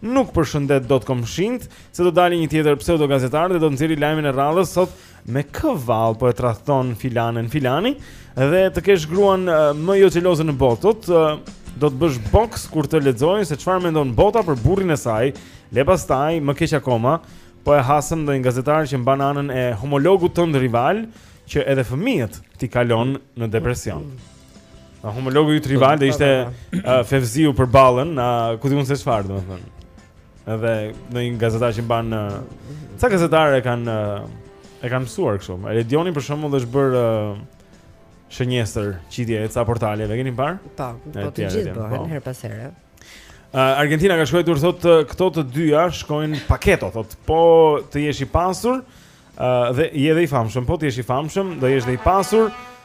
Nuk përshëndet dot komshinjtë, se do të dali një tjetër pseudo gazetar dhe do të nxjerri lajmin e radhës sot Me kë vallë për po e tradhton filanen filani dhe të kesh gruan më jo xheloze në botë, do të bësh box kur të lexojë se çfarë mendon bota për burrin e saj. Le pastaj më keq akoma, po e hasën ndonjë gazetar që mban anën e homologut tënd rival që edhe fëmijët t'i kalon në depresion. A homologut rival dhe ishte Fevziu përballë, a ku di unë se çfarë, domethënë. Edhe ndonjë gazetar që mban ca gazetarë e kanë e kanë mësuar kështu. Redioni për shembull është bërë shënjestër qitje e ca portale, e keni parë? Po, po të gjithë bëhen po. herë pas here. Argentina ka shkruar, thotë këto të dyja shkojnë paketo, thotë po të jesh i pasur, dhe je dhe i famshëm, po të jesh i famshëm, do jesh dhe i pasur.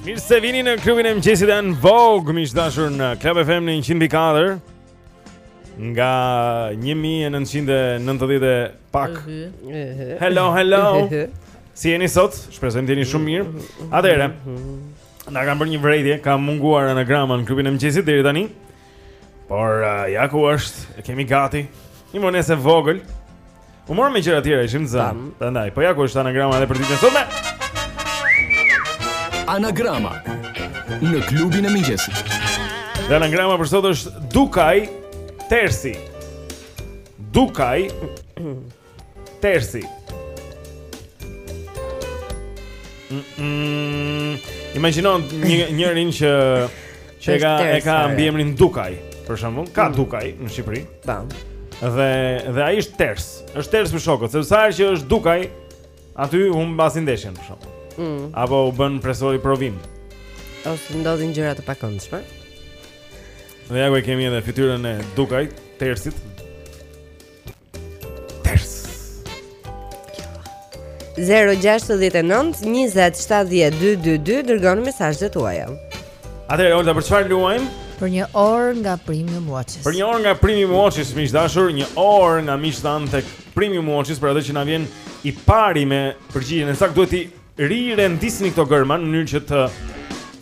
Mirë se vini në klubin e mëngjesit, Ian Vogli, miq të dashur në Klab FM në 104 Nga 1990 pak Hello, hello Si jeni sot, shpresojmë të jeni shumë mirë Atëherë, na kanë bërë një vërejtje, ka munguar anagrama në klubin e mëngjesit deri tani Por uh, ja ku është, e kemi gati. Një vonesë e vogël. U morëm me gjëra të tjera, ishim të zënë. Prandaj, po ja ku është anagrama edhe për ditën e sotme. Anagrama në klubin e mëngjesit. Dhe anagrama për sot është Dukaj Tersi. Dukaj Tersi. Mm -mm. Imagjino një njërin që që e ka e ka mbiemrin Dukaj, për shembull, ka mm. Dukaj në Shqipëri. Tam. Dhe dhe ai është ters. Është ters për shokët, sepse sa herë që është Dukaj, aty humbasin ndeshjen për shembull. Mm. Apo u bën presori provim. Ose ndodhin gjëra të pakëndshme. Dhe ja ku e kemi edhe fytyrën e Dukaj, tersit. Ters. 069 207222 Dërgoni mesazhet tuaja Atëherë Olta për çfarë luajmë? Për një orë nga Premium Watches Për një orë nga Premium Watches, miq të dashur, Një orë nga miqtë tanë tek Premium Watches Për atë që na vjen i pari me përgjigjen e saktë Duhet t'i Rirendisni këto gërma në mënyrë që të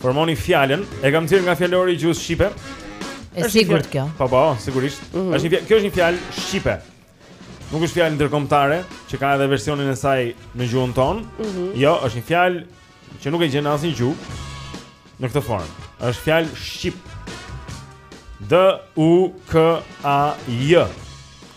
formoni fjalën. E kam nxjerrë nga fjalori i gjuhës shqipe. Është e sigurt kjo. Po po, sigurisht. Mm -hmm. Është një kjo është një fjalë shqipe. Nuk është fjalë ndërkombëtare, që ka edhe versionin e saj në gjuhën tonë. Mm -hmm. Jo, është një fjalë që nuk e gjen në asnjë gjuhë në këtë formë. Është fjalë shqip. D U K A J.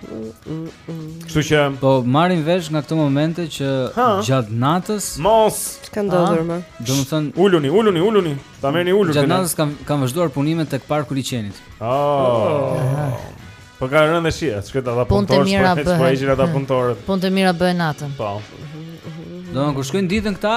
Kështu që po marrim vesh nga këto momente që gjatë natës mos ka ndodhur më. Domethën uluni, uluni, uluni. Ta merrni ulur. Gjatë natës kanë kanë vazhduar punimet tek parku i Liqenit. Oh. Po ka rënë dhe shi, ça ata punëtorët. Punë mira bëhen. Po hiqi ata punëtorët. Punë të mira bëhen natën. Po. Domethën kur shkojnë ditën këta,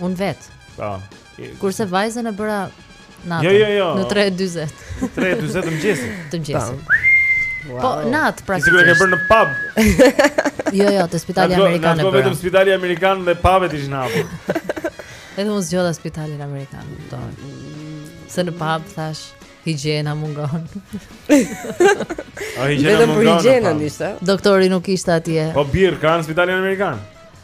Unë vet. Po. Kurse vajzën e bëra natën. Jo, jo, jo. Në 3:40. 3:40 të mëngjesit. Të mëngjesit. Wow. Po nat pra. Ti sigurisht e ke bërë në pub. jo, jo, te spitali amerikan. Po vetëm spitali amerikan dhe pubet ishin hapur. Edhe unë zgjodha spitalin amerikan, do. Se në pub thash higjiena mungon. A higjiena mungon? Vetëm për higjienën ishte. Doktori nuk ishte atje. Po birrë ka në spitalin amerikan.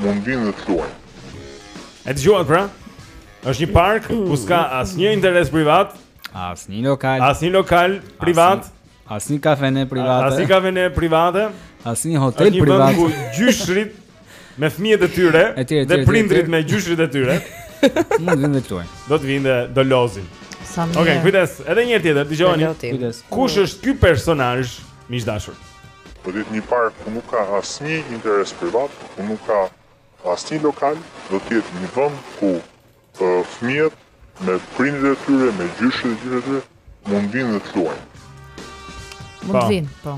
Mund vinë dhe të luajnë. E dëgjuat pra, është një park ku s'ka asnjë interes privat, asnjë lokal, asnjë lokal privat, asnjë kafene private, asnjë kafene private, asnjë hotel privat, është një vend ku gjyshrit me fmijet e tyre, e tjere, tjere, dhe prindrit me gjyshrit e tyre, Mund të vinë këtu. Do të vinë dhe do lozin. Okej, okay, kujdes. Edhe një herë tjetër, dëgjoni. Kujdes. Kush është ky personazh miq të dashur? Do të jetë një park ku nuk ka asnjë interes privat, ku nuk ka asnjë lokal, do të jetë një vend ku fëmijët me prindërit e tyre, me gjyshët e gjyshet e tyre mund vinë dhe të luajnë. Mund po. vinë, po.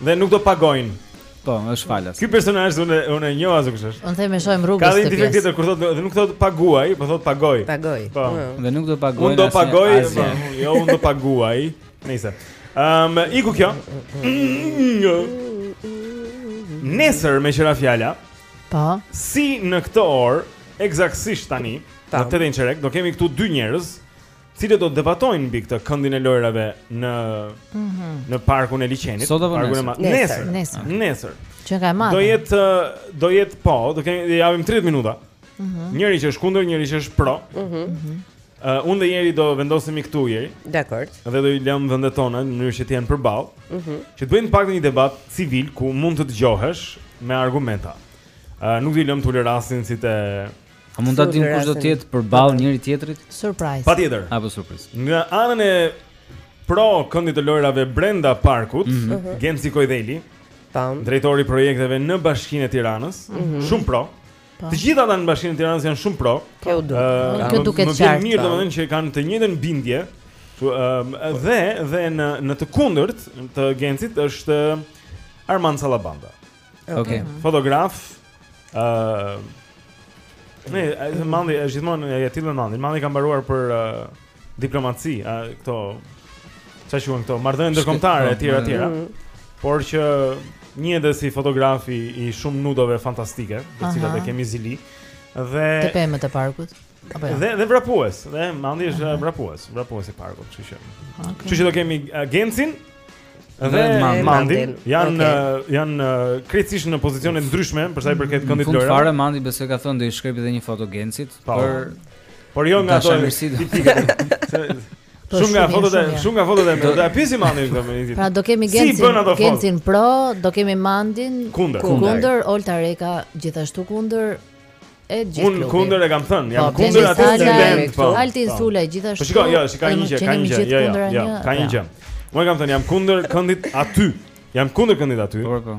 Dhe nuk do pagojnë. Po, është falas. Ky personazh unë unë e njoha se kush është. Unë them e shohim rrugës. Ka një ditë tjetër kur thotë dhe nuk thotë paguaj, po thotë pagoj. Pagoj. Po. Dhe nuk do pagoj. Unë do pagoj, po. jo unë do paguaj. Nëse. Ehm, um, iku kjo. Nesër meqë ra fjala. Po. Si në këtë orë, ekzaktësisht tani, në tetë e një çerek, do kemi këtu dy njerëz, të cilët do të debatojnë mbi këtë këndin e lojrave në mm -hmm. në parkun e liqenit, parkun e nesër. Nesër, nesër. Nesër. Që ka madh. Do jetë do jetë po, do kemi, japim 30 minuta. Mm -hmm. Njëri që është kundër, njëri që është pro. Mm -hmm. Uh, unë dhe Jeri do vendosemi këtu Jeri. Dakor. Dhe do i lëmë vendet tona në mënyrë që të jenë përballë. Mhm. Mm që të bëjnë pak një debat civil ku mund të dëgjohesh me argumenta. Uh, nuk do i lëmë të ulërasin si te A mund ta dim kush do të jetë përballë njëri tjetrit? Surprise. Patjetër. Apo surprizë. Nga anën e pro këndit të lojrave brenda parkut, mm -hmm. Genci Kojdheli, Tam. drejtori i projekteve në Bashkinë e Tiranës, mm -hmm. shumë pro. Po. Të gjithë ata në Bashkinë e Tiranës janë shumë pro. Kjo do. Ëh, Kjo duket Më vjen qartë. mirë domethënë që kanë të njëjtën bindje. Kështu, ëm, dhe dhe në në të kundërt të Gencit është Armand Sallabanda. Okej. Fotograf. ë Ne, ai Mandi është gjithmonë e tillë me Mandin. Mandi ka mbaruar për ë, diplomaci, a këto çfarë quhen këto marrëdhënie ndërkombëtare etj etj. Mm. Por që njihet edhe si fotografi i shumë nudove fantastike, të cilat e kemi zili dhe te pemët e parkut. Apo jo. Dhe dhe vrapues, dhe Mandi është Aha. vrapues, vrapues i parkut, kështu që. Okay. Kështu që do kemi Gencin uh, dhe Mandi janë okay. Uh, janë uh, krejtësisht në pozicione të ndryshme për sa i përket këndit lojrave. Fund fare Mandi besoj ka thënë do i shkrepi edhe një foto Gencit po. për Por jo nga ato tipike. Po, shumë nga fotot e shumë nga fotot e do ta pisi mandin këto me nisi. Pra do kemi Gencin, si Gencin pro, do kemi Mandin kundër, kundër Olta Reka gjithashtu kundër e gjithë. Unë kundër e kam thënë, jam po, kundër atë që vend po. Altin po. Sulaj gjithashtu. Po shikoj, jo, shikoj një gjë, ka një gjë, jo, jo, jo, ka një gjë. Unë kam thënë jam kundër këndit aty. Jam kundër këndit aty. Po, po.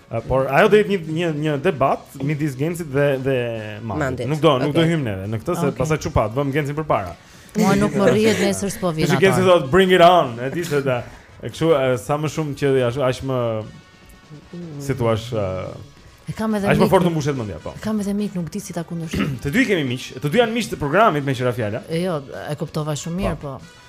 Por ajo do jetë një një një debat midis Gencit dhe dhe Mandit. Nuk do, nuk do hyjmë neve në këtë se pastaj çupat, vëmë Gencin përpara. Mua nuk më rrihet nesër s'po vjen. Ti Genci thotë bring it on, e di se da. E kështu sa më shumë që ashtu aq më si thua E kam edhe miq. Ai më fort të mbushet mendja, po. Kam edhe miq, nuk di si ta kundërshtoj. Të dy kemi miq, të dy janë miq të programit meqë ra fjala. Jo, e kuptova shumë mirë, po. po.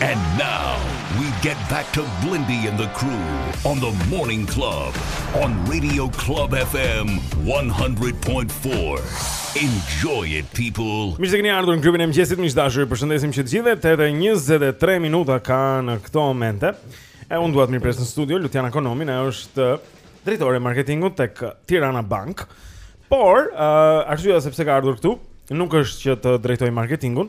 And now we get back to Blendi and the crew on the Morning Club on Radio Club FM 100.4. Enjoy it people. Mirë se keni ardhur në klubin e mëngjesit, miq të dashur. Ju përshëndesim që të gjithëve. 8:23 minuta ka në këto momente. E unë dua të mirëpres në studio Lutjana Konomin, ajo është drejtore e marketingut tek Tirana Bank. Por, uh, arsyeja sepse ka ardhur këtu nuk është që të drejtoj marketingun,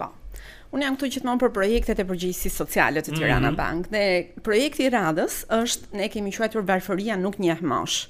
Po. Unë jam këtu gjithmonë për projektet e përgjegjësisë sociale të Tirana mm -hmm. Bank dhe projekti i radhës është ne e kemi quajtur varfëria nuk njeh moshë.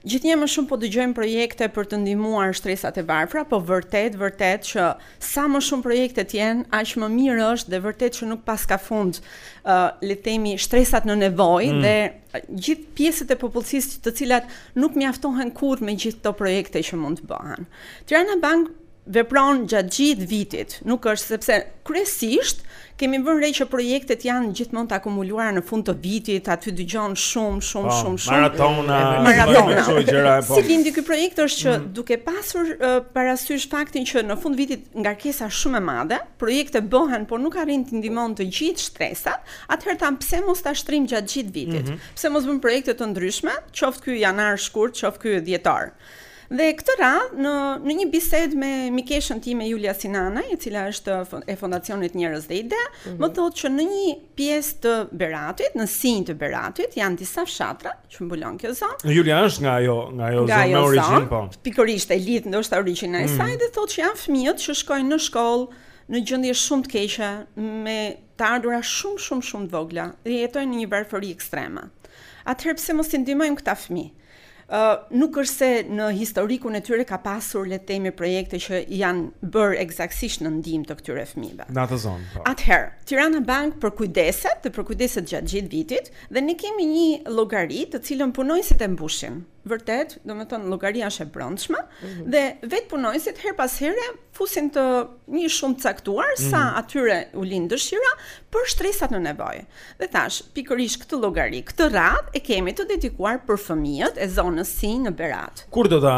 Gjithnjë më shumë po dëgjojmë projekte për të ndihmuar shtresat e varfra, po vërtet, vërtet që sa më shumë projekte të jenë, aq më mirë është dhe vërtet që nuk paska fund, uh, le të themi, shtresat në nevojë mm. dhe gjithë pjesët e popullsisë të cilat nuk mjaftohen kurrë me gjithë këto projekte që mund të bëhen. Tirana Bank vepron gjatë gjithë vitit, nuk është sepse kryesisht kemi vënë re që projektet janë gjithmonë të akumuluara në fund të vitit, aty dëgjon shumë, shumë, po, shumë, shumë maratona, maratona. Po. Si lindi ky projekt është që mm. duke pasur uh, parasysh faktin që në fund vitit ngarkesa shumë e madhe, projekte bëhen por nuk arrijnë t'i ndihmojnë të gjithë shtresat, atëherë thamë pse mos ta shtrijmë gjatë gjithë vitit? Mm -hmm. Pse mos bëjmë projekte të ndryshme, qoftë ky janar, shkurt, qoftë ky dhjetor? Dhe këtë radhë në në një bisedë me mikeshën time Julia Sinana, e cila është e Fondacionit Njerëz dhe Ide, mm -hmm. më thotë që në një pjesë të Beratit, në Sinjë të Beratit, janë disa fshatra që mbulon kjo zonë. Julia është nga ajo, nga ajo zonë me origjinë, po. Pikërisht e lidh ndoshta origjina e mm -hmm. saj dhe thotë që janë fëmijët që shkojnë në shkollë në gjendje shumë të keqe me të ardhura shumë shumë shumë të vogla dhe jetojnë në një varfëri ekstreme. Atëherë pse mos i ndihmojmë këta fëmijë? Ë, nuk është se në historikun e tyre ka pasur le të themi projekte që janë bërë ekzaktësisht në ndihmë të këtyre fëmijëve. Në atë zonë. Po. Atëherë, Tirana Bank përkujdeset dhe përkujdeset gjatë gjithë vitit dhe ne kemi një llogari të cilën punonjësit e mbushin. Vërtet, domethënë llogaria është e brendshme mm -hmm. dhe vetë punonjësit herë pas here fusin të një shumë të caktuar mm -hmm. sa mhm. atyre u lind dëshira për shtresat në nevojë. Dhe thashë, pikërisht këtë llogari, këtë radhë e kemi të dedikuar për fëmijët e zonës Sinjë në Berat. Kur do ta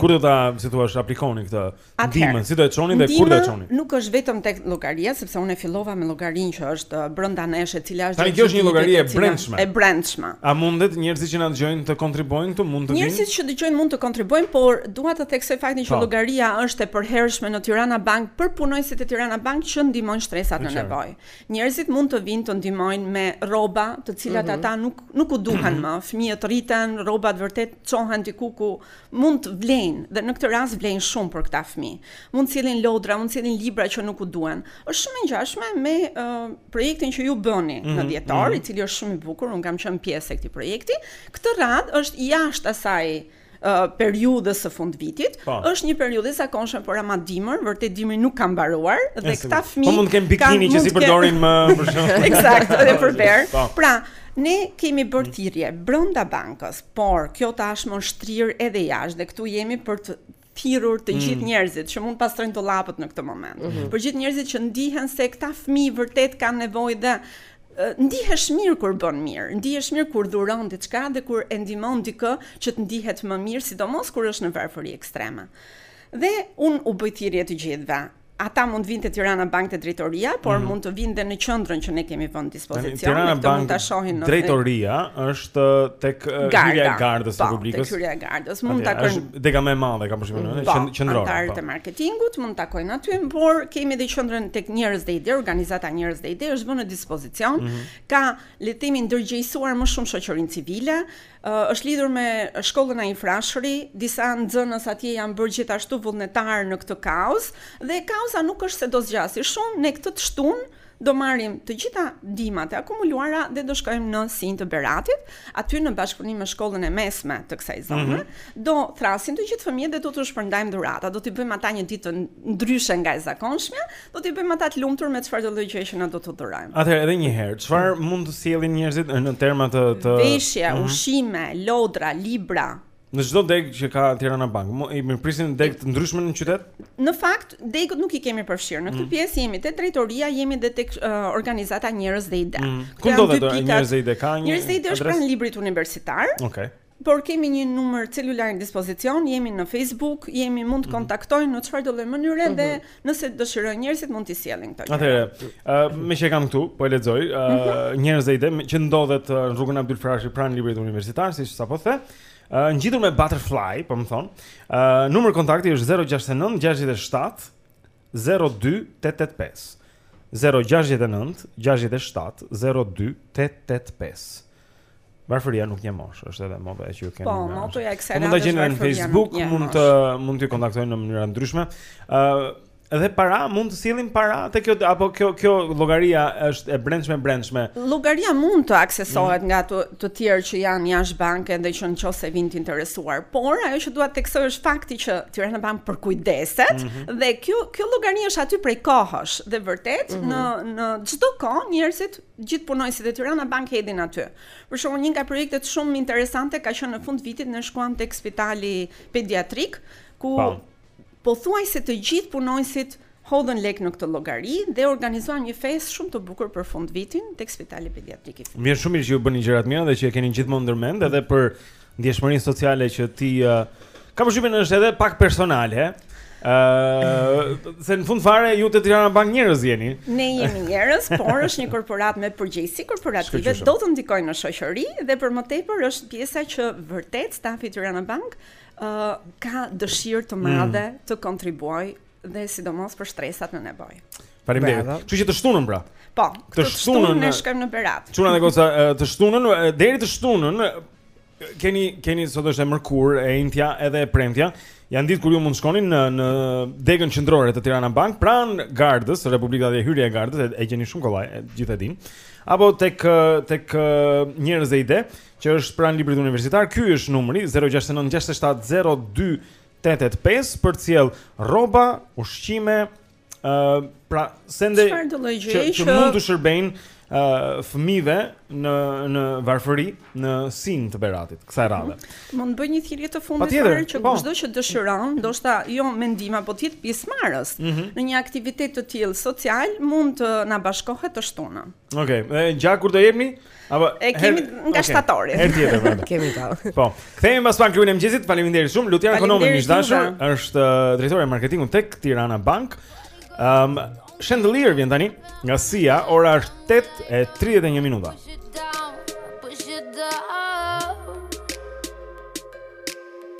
kur do ta, si thua, aplikoni këtë ndihmë, si do e çoni dhe kur do e çoni? Ndihma nuk është vetëm tek llogaria, sepse unë e fillova me llogarinë që është uh, brenda nesh e cila është Tani kjo është një llogari e brendshme. E brendshme. A mundet njerëzit që na dëgjojnë të kontribuojnë këtu, mund të vinë? Njerëzit që dëgjojnë mund të kontribuojnë, por dua të theksoj faktin që po. llogaria është e përhershme në Tirana Bank për punonjësit e Tirana Bank që ndihmojnë shtresat në nevojë. Njerëzit mund të vijnë të ndihmojnë me rroba të cilat mm -hmm. ata nuk nuk u duhen më. Fëmijët rriten, rrobat vërtet çohen diku ku mund të vlejnë dhe në këtë rast vlejnë shumë për këta fëmijë. Mund të sjellin lodra, mund të sjellin libra që nuk u duhen. Është shumë e ngjashme me uh, projektin që ju bëni mm -hmm. në mhm, dhjetor, mm -hmm. i cili është shumë i bukur, unë kam qenë pjesë e këtij projekti. Këtë radhë është jashtë asaj periudhës së fundvitit. Pa. Po. Është një periudhë e zakonshme, por ama dimër, vërtet dimri nuk ka mbaruar dhe këta po fëmijë Po mund të kenë bikini që s'i përdorin më për shaka. Ekzakt, edhe për verë. Po. Pra, ne kemi bërë mm. thirrje brenda bankës, por kjo tashmë është shtrirë edhe jashtë dhe këtu jemi për të thirrur të gjithë mm. njerëzit që mund të pastrojnë dollapët në këtë moment. Mm -hmm. Për gjithë njerëzit që ndihen se këta fëmijë vërtet kanë nevojë dhe Ndihesh mirë kur bën mirë, ndihesh mirë kur dhuron diçka dhe kur e ndihmon dikë që të ndihet më mirë, sidomos kur është në varfëri ekstreme. Dhe unë u bëj thirrje të gjithëve, ata mund të vinë te Tirana Bank te drejtoria, por mm. mund të vinë dhe në qendrën që ne kemi vënë në dispozicion. Tirana Bank mund ta shohin në drejtoria është tek hyrja e gardës së, po, Republikës. Tek hyrja e gardës mund ta kërkojnë. Dega më e madhe kam përshtypjen, mm, qend, qendrore. Anëtarët po. e marketingut mund të takojnë aty, por kemi edhe qendrën tek njerëz dhe ide, organizata njerëz dhe ide është vënë në dispozicion. Mm -hmm. Ka le të themi ndërgjegjësuar më shumë shoqërinë civile, uh, është lidhur me shkollën Naim Frashëri, disa nxënës atje janë bërë gjithashtu vullnetarë në këtë kauzë dhe kauza nuk është se do zgjasi shumë, ne këtë të shtunë Do marrim të gjitha ndihmat e akumuluara dhe do shkojmë në Sinj të Beratit, aty në bashkëpunim me shkollën e mesme të kësaj zone, mm -hmm. do thrasim të gjithë fëmijët dhe do t'u shpërndajmë dhurata, do t'i bëjmë ata një ditë ndryshe nga e zakonshmja, do t'i bëjmë ata të lumtur me çfarëdo lloj gjëje që ne do të dhurojmë. Atëherë edhe një herë, çfarë mund të sjellin njerëzit në terma të të veshje, mm -hmm. ushqime, lodra, libra, Në çdo degë që ka Tirana Bank, i mirëprisin degë të ndryshme në qytet? Në fakt, degët nuk i kemi përfshirë. Në këtë mm. pjesë jemi te drejtoria, jemi dhe tek uh, organizata Njerëz dhe Ide. Mm. Ku ndodhet Njerëz dhe Ide ka një? Njerëz dhe Ide është pranë librit universitar. Okej. Okay. Por kemi një numër celular në dispozicion, jemi në Facebook, jemi mund të mhm. kontaktojnë në çfarëdo lloj mënyre mm -hmm. dhe mhm. Nëse dëshirojnë njerëzit mund t'i sjellin këto. Atëherë, uh, meqë e kam këtu, po e lexoj, ë uh, mhm. Njerëz dhe Ide që ndodhet në rrugën Abdyl Frashëri pranë librit universitar, siç sapo the. Uh, ngjitur me Butterfly, po më thonë. Ë uh, numër kontakti është 069 67 02885. 069 67 02885. Varfëria nuk njeh moshë, është edhe motoja që ju kemi. Po, motoja e kësaj radhe. Po mund ta gjeni në Facebook, mund të mund të kontaktojnë në mënyra të ndryshme. Ë uh, Dhe para mund të sjellim para te kjo apo kjo kjo llogaria është e brendshme brendshme. Llogaria mund të aksesohet mm. nga të, të tjerë që janë jashtë banke dhe që në qoftë se vijnë të interesuar. Por ajo që dua të theksoj është fakti që Tirana Bank përkujdeset mm -hmm. dhe kjo kjo llogari është aty prej kohësh dhe vërtet mm -hmm. në në çdo kohë njerëzit Të gjithë punonjësit e Tirana Bank hedhin aty. Për shembull, një nga projektet shumë interesante ka qenë në fundvitit ne shkuam tek spitali pediatrik, ku po. pothuajse të gjithë punonjësit hodhën lek në këtë llogari dhe organizuan një festë shumë të bukur për fundvitin tek Spitali Pediatrik i Firenit. Mirë, shumë mirë që ju bëni gjëra të mira dhe që e keni gjithmonë ndërmend edhe për Ndjeshmërinë sociale që ti uh, kam përshtypjen është edhe pak personale. Uh, se në fund fare ju te Tirana Bank njerëz jeni. Ne jemi njerëz, por është një korporatë me përgjegjësi korporative, do të ndikojë në shoqëri dhe për më tepër është pjesa që vërtet stafi i Tirana Bank uh, ka dëshirë të madhe mm. të kontribuojë dhe sidomos për shtresat në nevojë. Faleminderit. Kështu që të shtunën pra. Po. Të shtunën ne shkojmë në Berat. Çuna dhe goca të shtunën deri të shtunën keni keni sot është e mërkurë, e enjtja edhe e premtja. Janë ditë kur ju mund të shkoni në në degën qendrore të Tirana Bank, pranë Gardës së Republikës, te hyrja e Gardës, e, e gjeni shumë kollaj, të gjithë e dinë. Apo tek tek Njerëz e Ide që është pranë librit universitar, ky është numri 069 67 02 885 për të sjellë rroba, ushqime, Ë, uh, pra, sende që, që mund të shërbejnë ë uh, fëmijëve në në varfëri, në Sinjë të Beratit, kësaj mhm. radhe. Mund të bëj një thirrje të fundit për po. kushdo që dëshiron, ndoshta jo me ndihmë apo të jetë pjesëmarrës mm -hmm. në një aktivitet të tillë social, mund të na bashkohet të shtunën. Okej, okay. e gjatë kur do jepni? Apo e kemi her... nga okay. shtatori. Herë tjetër vetëm. Po. kemi ta. Po. Kthehemi pas pak klubin e mëngjesit. Faleminderit shumë. Lutja Ekonomi miq të dashur, është uh, drejtore e marketingut tek Tirana Bank. Ëm um, Chandelier vjen tani nga Sia, ora është 8:31 minuta.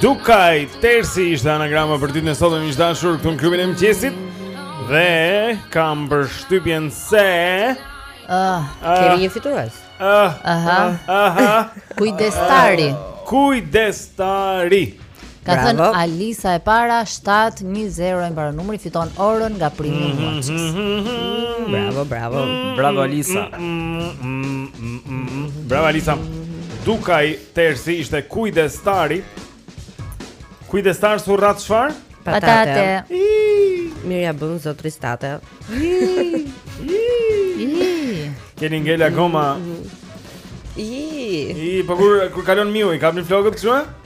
Dukaj Tersi ishte anagrama për ditën e sotme miq të dashur këtu në klubin e mëngjesit dhe kam përshtypjen se ëh ah, ah. kemi një fitues. Ëh. Ah, aha. Aha. Kujdestari. Kujdestari. Ka Bravo. thënë Alisa e para 720 e mbaron numri fiton orën nga primi mm -hmm. Bravo, bravo. Bravo Alisa. Bravo Alisa. Dukaj Tersi ishte kujdestari. Kujdestar su rrat çfar? Patate. Mirja bën zotri state. Keni ngel akoma. I, po kur kur kalon miu i kapni flokët kështu?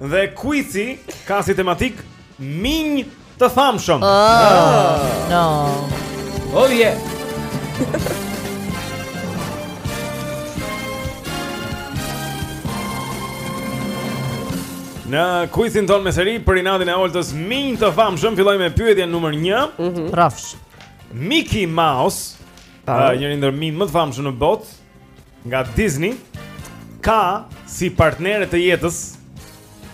Dhe kuici ka si tematikë minj të famshëm. Oh, ah. no. Oh yeah. Në kuicin tonë me seri për inatin e Oltës minj të famshëm, filloj me pyetjen numër 1. Mm -hmm. Rafsh. Mickey Mouse, uh, njëri ndër minj më të famshëm në botë, Nga Disney ka si partnere të jetës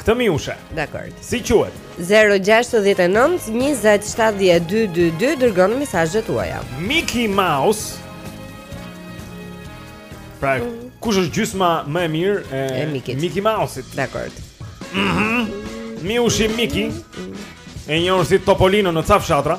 këtë miushe. Dakord. Si quhet? 069 2070222 dërgoni mesazhet tuaja. Mickey Mouse. Pra, mm -hmm. kush është gjysma më e mirë e, e Mickey, Mickey Mouse-it? Dakord. Mhm. Mm Miushi Mickey. Mm -hmm. E njohur si Topolino në ca fshatra.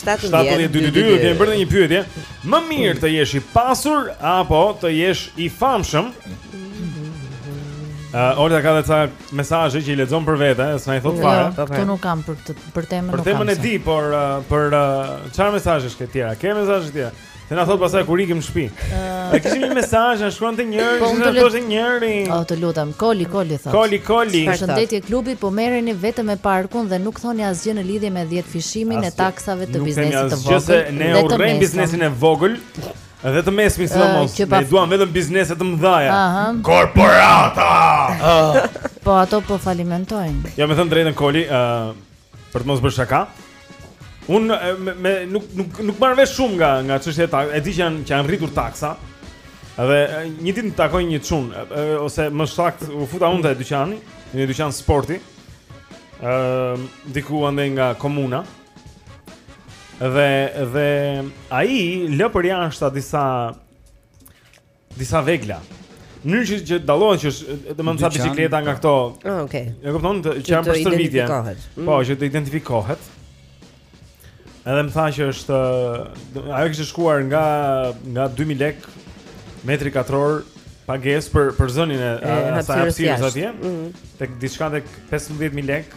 72222 kemi bërë një pyetje. Më mirë të jesh i pasur apo të jesh i famshëm? Ëh, uh, Olta ka dhe ca mesazhe që i lexon për vete, s'na i thotë jo, fare. Po, këtu nuk kam për të, për temën nuk kam. Për temën e di, por uh, për çfarë uh, mesazhesh tjera? Ke mesazhe tjera? Të na thot pasaj kur ikim në shtëpi. Uh... A kishim një mesazh, na shkruan njëri, po, që na thoshte njëri. O të lutem, Koli, Koli thot. Koli, Koli. Përshëndetje klubi, po merreni vetëm me parkun dhe nuk thoni asgjë në lidhje me 10-fishimin e taksave të biznesit të vogël. Nuk themi asgjë se ne urrejmë biznesin e vogël. Dhe të mesmin sidomos, ne duam vetëm biznese të mëdha. Korporata. Po ato po falimentojnë. Ja me thënë të drejtën Koli, ë Për të mos bërë shaka. Unë me, me nuk nuk nuk marr vesh shumë nga nga çështja e taksave. E di që janë që janë rritur taksa. Edhe një ditë më takoi një çun ose më saktë u futa unë te dyqani, në një dyqan sporti. Ëm ehm, uh, diku andej nga komuna. Dhe dhe ai lë për jashtë disa Disa vegla. Mënyrë që të dallohet që është, domethënë ca biçikleta nga këto. Ah, okay. E kupton ti që janë për stërvitje. Mm. Po, që të identifikohet. Edhe më tha që është, ajo kishte shkuar nga nga 2000 lek metri katror pagesë për për zënin e asaj hapësirës atje. Mm. Tek diçka tek 15000 lek.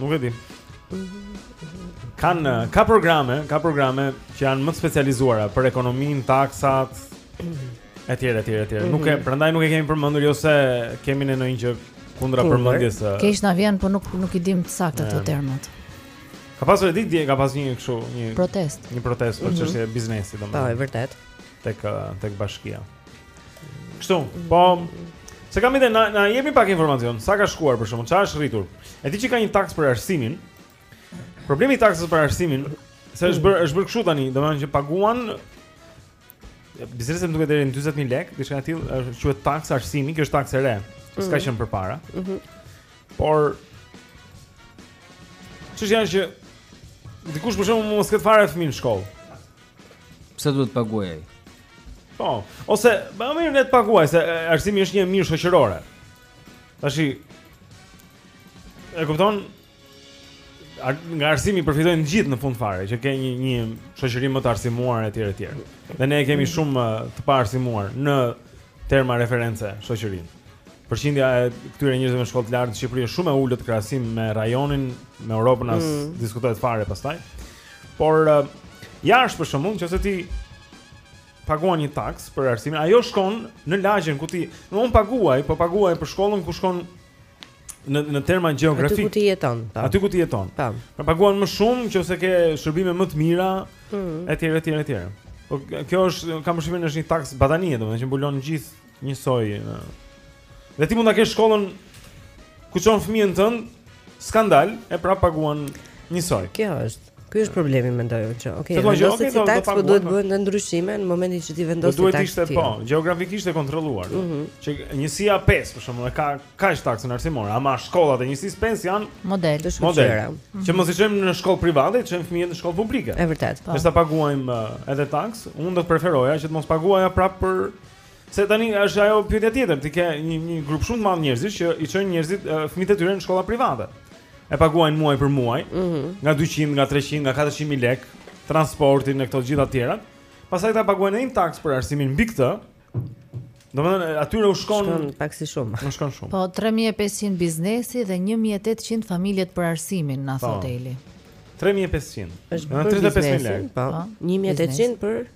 Nuk e di. Kan ka programe, ka programe që janë më të specializuara për ekonominë, taksat etj etj etj. Mm -hmm. Nuk e mhm. prandaj nuk e kemi përmendur jo se kemi ne ndonjë gjë kundra përmendjes së. Keq na vjen, po nuk nuk i dim saktë ato termat. Ka pasur edhe dje, ka pas një kështu, një protest. Një protest për mhm. çështje mm -hmm. biznesit, domethënë. Po, e vërtet. Tek tek bashkia. Kështu, po S'e kam ide, na, na jepni pak informacion, sa ka shkuar për shembull, ça është rritur E di që ka një taks për arsimin Problemi i taksës për arsimin Se është bërë bër kështu tani, domethënë që paguan Bizneset më duket deri në 40.000 lek, diçka e tillë, është quhet taks arsimi, kjo është taks e re S'ka mm. qenë përpara mm -hmm. Por ça që janë që Dikush për shembull mos ketë fare fëmi në shkollë Pse duhet të paguaj ai? Po, ose më mirë le të paguaj se arsimi është një e mirë shoqërore. Tashi e kupton ar, nga arsimi përfitojnë të gjithë në fund fare që ke një një shoqëri më të arsimuar etj etj. Dhe ne e kemi shumë të paarsimuar në terma reference shoqërinë. Përqindja e këtyre njerëzve me shkollë të lartë në Shqipëri është shumë e ulët krahasim me rajonin, me Europën as mm. diskutohet fare pastaj. Por uh, jashtë për shembull nëse ti paguan një taks për arsimin, ajo shkon në lagjen ku ti, unë paguaj, po paguaj për shkollën ku shkon në në terma gjeografik. Aty ku ti jeton, po. Aty ku ti jeton. Po. Pra paguan më shumë nëse ke shërbime më të mira mm. etj etj etj. Po kjo është kam përshtypjen është një taks batanie, domethënë që mbulon gjithë njësoj. Dhe ti mund ta kesh shkollën ku çon fëmijën tënd, skandal, e prapë paguan njësoj. Kjo është. Ky është problemi mendoj unë që. Okej, okay, nëse okay, si taks po duhet të bëhen ndryshime në momentin që ti vendos taksën. Duhet të ishte po, gjeografikisht e kontrolluar. Mm -hmm. Që njësia 5 për shembull e ka kaq taksën arsimore, ama shkollat e njësisë 5 janë model të shkëlqyera. Mm -hmm. Që mos i çojmë në shkollë private, t'i çojmë fëmijët në shkollë publike. Është vërtet. Po. Nëse paguajmë eh, edhe taksë, unë do të preferoja që të mos paguaja prapë për Se tani është ajo pyetja tjetër, ti ke një një grup shumë të madh njerëzish që i çojnë njerëzit uh, fëmijët e tyre në shkolla private. E paguajnë muaj për muaj, mm -hmm. nga 200, nga 300, nga 400 mijë lek, transportin e këto të gjitha të tjera. Pastaj ta paguajnë edhe një taks për arsimin mbi këtë. Domethënë atyre u shkon shkon pak si shumë. U shkon shumë. Po 3500 biznesi dhe 1800 familjet për arsimin na po. thotë Eli. 3500. Është 35000 lek. Po 1800 po. për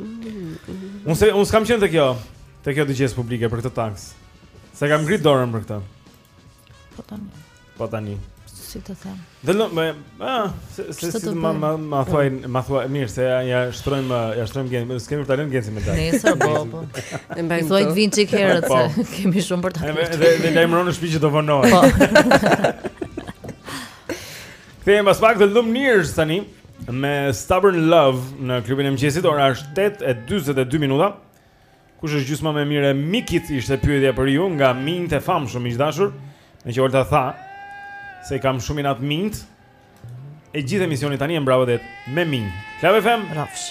Unë se unë s'kam qenë te kjo, te kjo dëgjes publike për këtë taks. S'e kam ngrit dorën për këtë. Po tani. Po tani. Si të them. Dhe lo, me, a, se se si ma ma ma po. thuaj, ma thuaj mirë se ja, ja shtrojm, ja shtrojm gen, ne kemi talent gen si më dalë. Nesër po po. Ne mbajmë. Thuaj të vijë çik herët po. se kemi shumë për ta. Edhe edhe lajmëro në shtëpi që do vonohet. Po. Kthehemi pas pak The Lumineers tani me Stubborn Love në klubin e mëngjesit. Ora është 8:42 minuta. Kush është gjysma më e mirë e Mikit ishte pyetja për ju nga minjtë e famshëm miq të dashur. Meqë Olta tha se i kam shumë inat minjtë. I gjithë emisioni tani e mbrapa do jetë me minj. Club FM. Rafsh.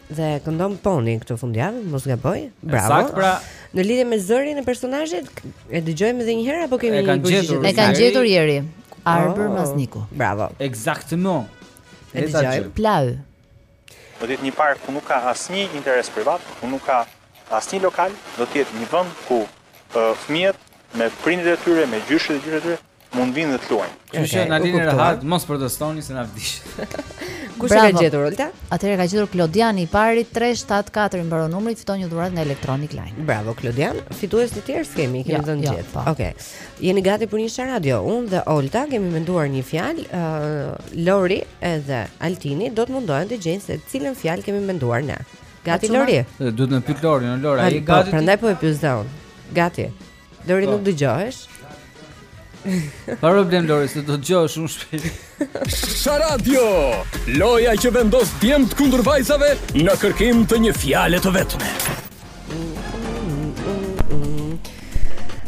Dhe këndon Poni këtë fundjavë, mos gaboj. Bravo. Saktë pra. Në lidhje me zërin e personazhit, e dëgjojmë edhe një herë apo kemi një përgjigje? E kanë gjetur njeri. Arbër oh, Mazniku. Bravo. Exactement. E dëgjoj. Plau. Do të jetë një park ku nuk ka asnjë interes privat, ku nuk ka asnjë lokal, do të jetë një vend ku uh, fëmijët me prindërit e tyre, me gjyshet e gjyshët e tyre, mund të vijnë dhe të luajnë. Kështu që na lini rehat, mos protestoni se na vdish. Kush e ka gjetur Olta? Atëherë e ka gjetur Klodian i pari 374 i mbaron numri, fiton një dhuratë nga Electronic Line. Bravo Klodian, fitues të tjerë kemi, kemi jo, dhënë jo, gjithë. Po. Okej. Jeni gati për një sharadio? Unë dhe Olta kemi menduar një fjalë, uh, Lori edhe Altini do të mundohen të gjejnë se cilën fjalë kemi menduar ne. Gati Lori? Duhet të më pyesë Lori, në Lori, ai po, gati. Prandaj po e pyes Gati. Lori nuk dëgjohesh. Pa problem Lori, se do të dëgjohesh shumë shpejt. Sharadio, loja që vendos djemtë kundër vajzave në kërkim të një fjale të vetëme.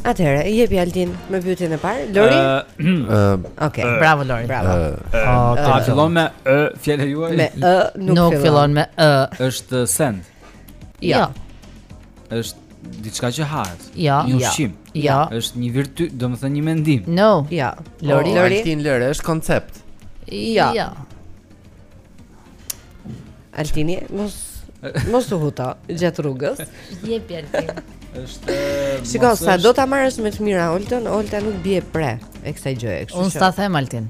Atëherë, jepi Altin me pyetjen e parë. Lori? Ëh. Okej. Bravo Lori. Bravo. A fillon me ë fjala juaj? Me ë nuk, nuk fillon me ë. Është send. Jo. Ja. Është diçka që hahet. Jo. Një ushqim. Jo. Ja. Është një virtyt, domethënë një mendim. No. Jo. Ja. Lori, oh, Lori. Altin Lori, është koncept. Jo. Ja. Jo. Ja. Altini, mos mos u huto gjatë rrugës. Jep Altin. Është Shiko, sa do ta marrësh me të mira Oltën, Olta nuk bie pre e kësaj gjëje, kështu që. Unë sa them Altin.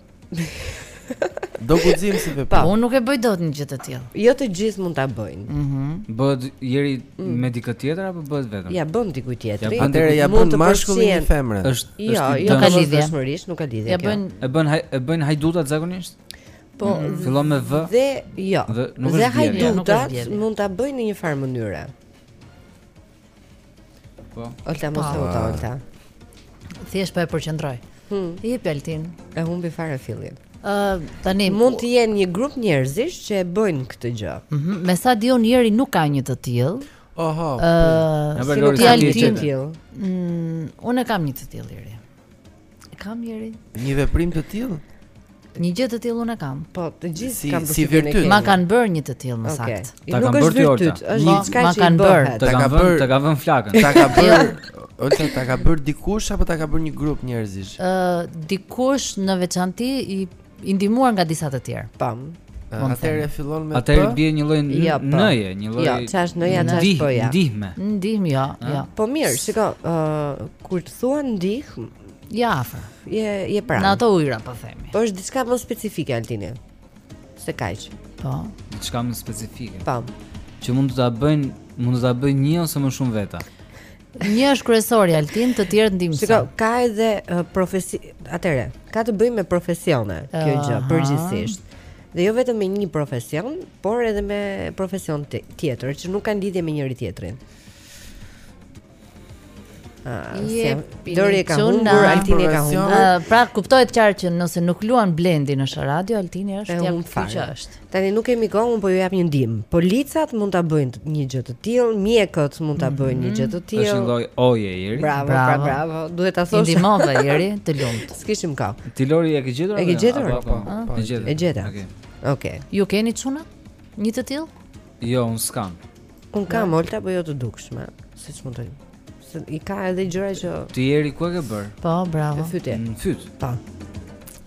Do guxim si vetë. Po unë nuk e bëj dot një gjë të tillë. Jo të gjithë mund ta bëjnë. Mhm. Mm bëhet jeri mm. me dikë tjetër apo bëhet vetëm? Ia bën dikujt tjetër. Ia bën ia bën mashkulli një femre. Është jo, është jo, jo ka lidhje. Dëshmërisht nuk ka lidhje. Ia bën e bën e bëjnë hajdutët zakonisht. Po mm. fillon me v. Dhe jo. Dhe, nuk dhe hajdutët mund ta bëjnë në një farë mënyre. Po. Olta mos e huto Olta. Thjesht po e përqendroj. Hmm. I jep Altin. E humbi fare fillin. Ë uh, tani mund të jenë një grup njerëzish që e bëjnë këtë gjë. Ëh, mm me sa di unë Jeri nuk ka një të tillë. Oho. Ëh, uh, si nuk ka një të tillë. Unë kam një të tillë Jeri. E kam njëri. Një veprim të tillë? Një gjë të tillë unë kam. Po, të gjithë si, kanë si virtyt. Ma kanë bërë një të tillë më okay. saktë. Ta kanë bërë ty Olta. Një çka që kanë bërë. Ta kanë bërë, ta kanë vënë flakën. Ta ka bërë. Olta ta ka bërë dikush apo ta ka bërë një grup njerëzish? Ë, uh, dikush në veçanti i I ndihmuar nga disa të tjerë. Pam. Atëherë fillon me Atëherë bie një lloj jo, po. nëje, një lloj. Jo, ç'është nëja, ç'është bëja? Ndihmë. Ndihmë, jo, jo. Po mirë, shiko, ë kur ti thua ndihmë, je afër. Je je pranë. Në ato ujëra po themi. Po është diçka më specifike Altini. Se kaq. Po. Diçka më specifike. Po. Që mund të ta bëjnë, mund të ta bëjnë një ose më shumë veta. Një është kryesori Altin, të tjerët ndihmës. Shikoj, ka edhe uh, profesi, atëre, ka të bëjë me profesione kjo gjë përgjithësisht. Dhe jo vetëm me një profesion, por edhe me profesion tjetër që nuk kanë lidhje me njëri tjetrin. Ah, Lori e ka humbur, Altini e ka humbur. Ah, pra kuptohet qartë që nëse nuk luan Blendi në Sharadio, Altini është jam fare. Që është. Tani nuk kemi kohë, unë po ju jap një ndihmë. Policët mund ta bëjnë një gjë të tillë, mjekët mund ta bëjnë një gjë të mhm. tillë. Është një lloj oje Jeri. Bravo, bravo. Pra, bravo. Duhet ta thosh. Ndihmove Jeri, të lumtë. S'kishim kohë. Ti Lori e ke gjetur? E ke gjetur? Po, po, ah. po. E gjeta. E gjeta. Okej. Okej. Ju keni çuna? Një të tillë? Jo, unë s'kam. Unë kam, Olta, po jo të dukshme, siç mund të I ka edhe gjëra që Ti jeri ku e ke bërë? Po, bravo. Në fyt. Në fyt. Po.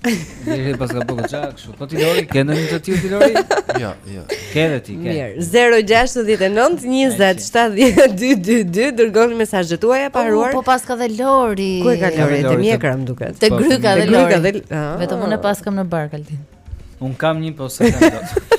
Jeri paska bëu çak kështu. Po ti lori, ke ndonjë të tillë ti lori? Jo, jo. Ke edhe ti, ke. Mirë. 069 20 7222 dërgoni mesazhet tuaja pa harruar. Po paska dhe lori. Ku e ka lori? Te mjekra më duket. Te po, gryka dhe lori. Ah. Vetëm unë paskam në bark altin. Unë kam një po s'e kam dot.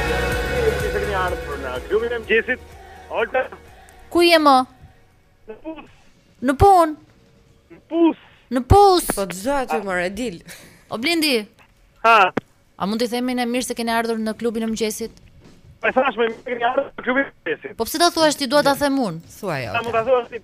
Keni ardhur në klubin e mëngjesit. Olta. Ku je më? Në pus. Në pun. Në pus. Në pus. Po ç'do aty më redil. O Blendi. Ha. A mund të themi ne mirë se keni ardhur në klubin e mëngjesit? Po thashë mirë se keni ardhur në klubin e mëngjesit. Po pse ta thuash ti dua ta them un? Thuaj. A mund ta thuash ti.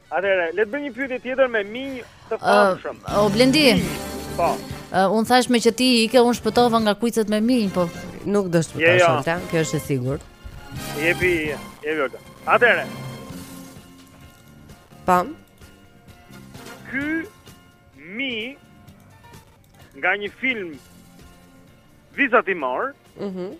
Atëherë, le të bëj një pyetje tjetër me minj të famshëm. O Blendi. Po. Un thashë meqë ti ike un shpëtova nga kuicet me minj, po nuk do të shpëtosh ti, jo. kjo është e sigurt. Jepi, e vërtetë. Atëre. Pam. Ky mi nga një film vizatimor. Mhm. Mm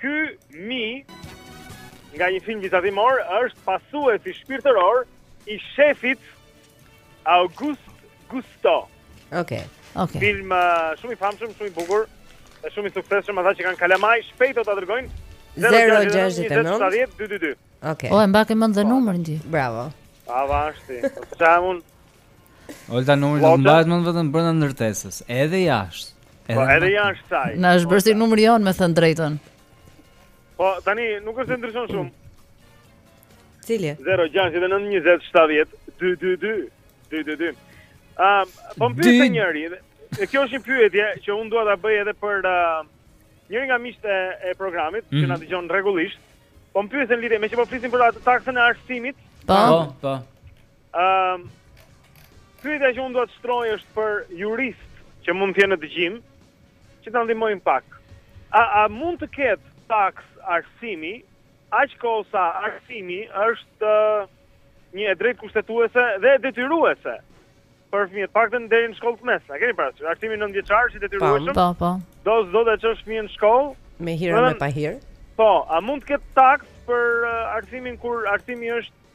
Ky mi nga një film vizatimor është pasuesi shpirtëror i shefit August Gusto. Okej. Okay. Okay. Film uh, shumë i famshëm, shumë i bukur, dhe shumë i suksesshëm ata që kanë kalamaj, shpejt do ta dërgojnë 069 222. Okej. Okay. O e mbake mend dhe numrin ti. Bravo. Avash ti. Çamun. Olta numri nuk mbahet më vetëm brenda ndërtesës, edhe jashtë. Po edhe jashtë saj. Na është bërë si numri jon me thën të drejtën. Po tani nuk është se ndryshon shumë. Cili? 0692070222. 222. Ah, po më pyet njëri. E kjo është një pyetje që unë dua ta bëj edhe për uh, njërin nga miqtë e programit mm -hmm. që mhm. na dëgjon rregullisht. Po më pyetën lidhje meqë po flisim për atë taksën e arsimit. Po, po. po. Ëm Pyetja që unë dua të shtroj është për jurist që mund të jenë në dëgjim, që ta ndihmojnë pak. A a mund të ketë taks arsimi, aq kohë sa arsimi është një e drejtë kushtetuese dhe e detyruese për fëmijët, paktën deri në shkollë të mesme. A keni parasysh arsimin 9 vjeçar që është i detyrueshëm? Po, po. Do s'do ta çosh fëmijën në shkollë me hir apo pa hir? Po, a mund të ketë taks për arsimin kur arsimi është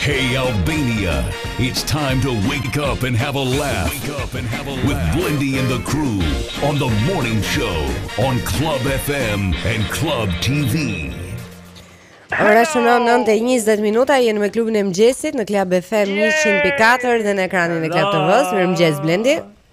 Hey Albania, it's time to wake up and have a laugh. Wake up and have a laugh with Blendi and the crew on the morning show on Club FM and Club TV. Ora shënon 9:20 minuta, jemi me klubin e mëngjesit në Club FM 100.4 dhe në ekranin e Club TV-s. Mirëmëngjes Blendi.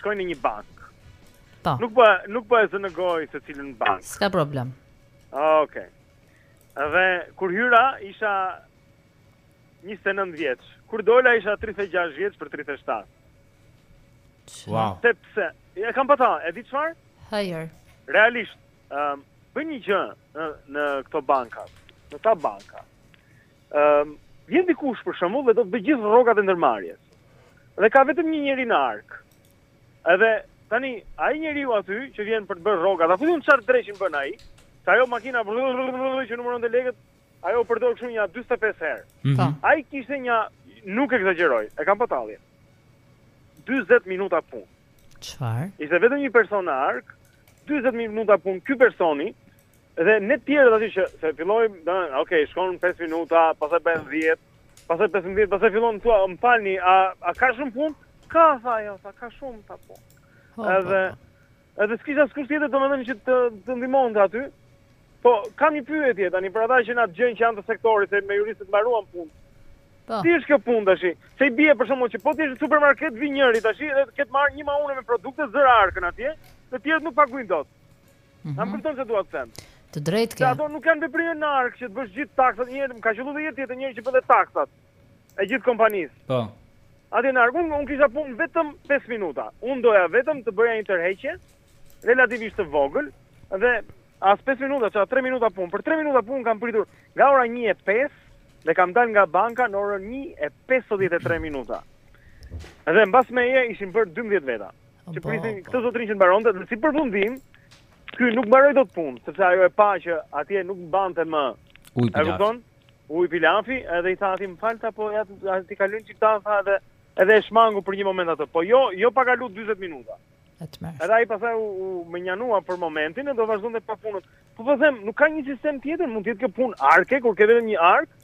shkoj në një bank. Po. Nuk po nuk po e zë në gojë se cilën bank. S'ka problem. Okej. Okay. Dhe kur hyra isha 29 vjeç. Kur dola isha 36 vjeç për 37. Wow. Sepse, e kam parë, e di çfarë? Hajër. Realisht, ëm, um, bëj një gjë në, në këto banka, në ta banka. Ëm, vjen dikush për shembull dhe do të bëjë gjithë rrogat e ndërmarrjes. Dhe ka vetëm një njeri në arkë. Edhe tani ai njeriu aty që vjen për të bërë rrogat, apo di unë çfarë dreqin bën ai? Se ajo makina që numëronte lekët, ajo u përdor kështu nja 45 herë. Mm -hmm. Ai kishte nja, nuk ekzagjeroj, e kam pa tallje. 40 minuta punë. Çfarë? Ishte vetëm një person në arkë, 40 minuta punë ky personi, Dhe ne të tjerët aty që se fillojmë, do të okay, shkon 5 minuta, pastaj bën 10, pastaj 15, pastaj fillon të thuash, më falni, a a ka shumë punë? Ka, tha ajo, tha, ka shumë, tha po. Edhe edhe s'kishte askush tjetër domethënë që të të ndihmonte aty. Po, kam një pyetje tani për ata që na dëgjojnë që janë të sektorit se me juristët mbaruam punë. Po. Si është kjo punë tash? Se i bie për shembull që po ti në supermarket vjen njëri tash dhe të ketë marrë një maune me produkte zërë arkën atje, të tjerët nuk paguajnë dot. Mm -hmm. A më kupton se ç'dua të them? Të drejtë ke. Ato nuk janë veprime në arkë që të bësh gjithë taksat një herë, më ka qëlluar të jetë njëri që bënte taksat e gjithë kompanisë. Po. Atje në arkë unë unë kisha punë vetëm 5 minuta. Unë doja vetëm të bëja një tërheqje relativisht të vogël dhe as 5 minuta, çka 3 minuta punë. Për 3 minuta punë kam pritur nga ora 1:05 dhe kam dalë nga banka në orën 1:53 minuta. Dhe mbas meje ishin bërë 12 veta. që prisnin këtë zotërinë që të mbaronte dhe si përfundim ky nuk mbaroi dot punë, sepse ajo e pa që atje nuk mbante më ujë pilafi. Ujë pilafi, edhe i tha atij më fal tha po ja t'i kalojmë këta tha edhe edhe e shmangu për një moment atë. Po jo, jo pa kalu 40 minuta. Edhe ai pastaj u, u mënjanua për momentin dhe do vazhdonte prapë punët. Po po them, nuk ka një sistem tjetër, mund të jetë kjo punë arke, kur ke vetëm një arkë,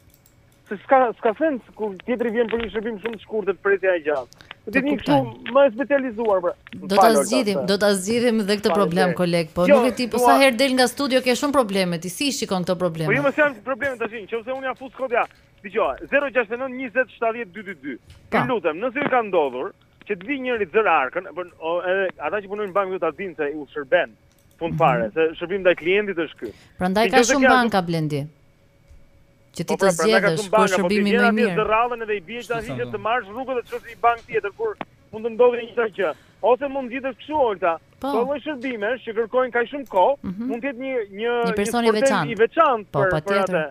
Se s'ka s'ka sens kur tjetri vjen për një shërbim shumë të shkurtër pritja e gjatë. Do një kështu më e specializuar pra. Do ta zgjidhim, do ta zgjidhim edhe këtë problem koleg, po jo, nuk e di po sa herë del nga studio ke shumë probleme, ti s'i shikon këto probleme? Po jo mo, janë probleme tash, nëse unë ia fut kot, ja dëgjo, 069 20 70 222. Ju lutem, nëse ju ka ndodhur që të vijë njëri të zërë arkën, po edhe ata që punojnë në bankë ta dinë se u shërben fundja fare, mhm. se shërbim ndaj klientit është ky. Prandaj ka shumë banka Blendi. Që ti të zgjedhësh ku është shërbimi më i mirë. Po pra, prandaj ka shumë banka, po ti gjen atje zënë radhën edhe i bie që ashtu që të marrësh rrugën dhe të shkosh në një bankë tjetër, kur mund të ndodhi e njëjta gjë. Ose mund të zgjidhet kështu, Olta. Po. Këto lloj shërbimesh që kërkojnë kaq shumë kohë, mhm. mund të jetë një një një person i veçantë. I veçantë po, për për atë.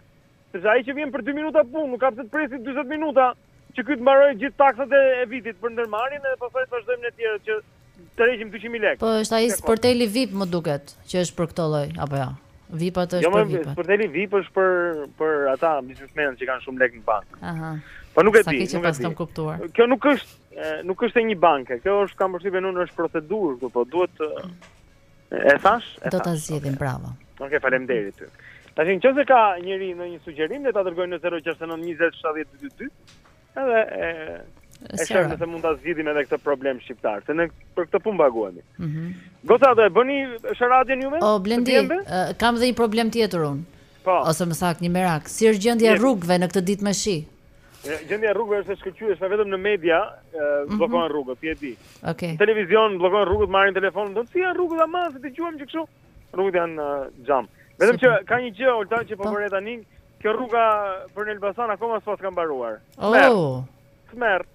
Sepse ai që vjen për 2 minuta punë, nuk ka pse të presi 40 minuta që ky të mbarojë gjithë taksat e vitit për ndërmarrjen edhe pastaj të vazhdojmë ne të tjerët që Të tërheqim 200 mijë lekë. Po është ai sporteli VIP më duket, që është për këtë lloj apo jo? Vipat është jo, për vipat. Jo, sporteli VIP është për për ata biznesmenë që kanë shumë lekë në bankë. Aha. Po nuk e di, nuk e di. kuptuar. Kjo nuk është nuk është e një banke. Kjo është kam përshtypjen unë është procedurë, do po duhet të e thash, e thash. Do ta zgjidhim, bravo. Okej, faleminderit ty. Tash nëse ka njeri ndonjë sugjerim, le ta dërgojë në 069 20 70 222. Edhe e e shohim nëse mund ta zgjidhim edhe këtë problem shqiptar, se ne për këtë punë paguhemi. Mhm. Mm Olta do e bëni sharadën juve? O Blendi, kam dhe një problem tjetër unë. Po. Ose më saktë një merak, si është gjendja e rrugëve në këtë ditë me shi? Gjendja e rrugëve është e shkëlqyer vetëm në media, mhm. bllokojnë rrugët, ti e di. Okej. Okay. Televizion bllokojnë rrugët, marrin telefonin, domethënë si janë rrugët ama se dëgjuam që kështu. Rrugët janë xham. Vetëm që ka një gjë Olta që po, po. bëre tani, Kjo rruga për në Elbasan akoma s'paska mbaruar. Smerë. Oh. Smerë.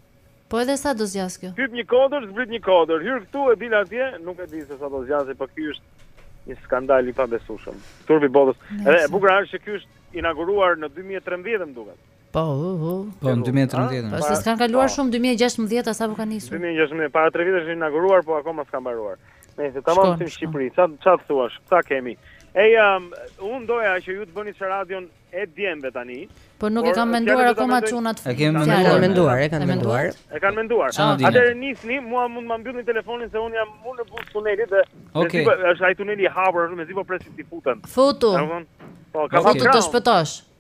Po edhe sa do zgjas kjo? Hyp një kodër, zbrit një kodër. Hyr këtu e dil atje, nuk e di se sa do zgjasë, po ky është një skandal i pabesueshëm. Turpi i botës. Edhe e bukura është që ky është inauguruar në 2013, më duket. Po, u, u. Po, në 2013. Po, se s'kanë kaluar po. shumë 2016-a sapo ka nisur. 2016, para 3 vjetësh është inauguruar, po akoma s'ka mbaruar. Nejse tamam në Shqipëri, ça ça thuash? Ça kemi? Ej, um, unë doja që ju të bëni sharadën e djemve tani. Po nuk e kanë menduar akoma çunat. E kemi menduar, e menduar, e kanë menduar. E kanë menduar. Atëherë nisni, mua mund të më mbyllni telefonin se unë jam më në buzë tunelit dhe okay. është ai tuneli i hapur, mezi po pres t'i futem. Futu. Po, ka futu të shpëtosh.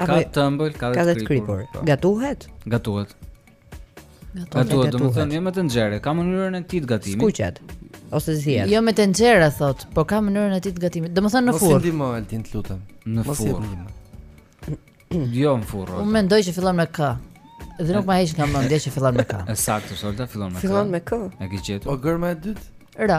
Apo ka të ëmbël, ka dhe të kripur. Po. Gatuhet? Gatuhet. Gatuhet, gatuhet. Domethënë jo me tenxhere, ka mënyrën e tij të gatimit. Skuqet ose zihet. Jo me tenxhere thotë, por ka mënyrën e tij të gatimit. Domethënë në furrë. Mos e ndihmo Altin, të lutem. Në furrë. Jo në furrë. Unë mendoj që fillon me k. Dhe nuk ma heq nga mendja që fillon me k. E saktë, Olta fillon me k. Fillon me k. E ke gjetur? Po gërma e dytë? R.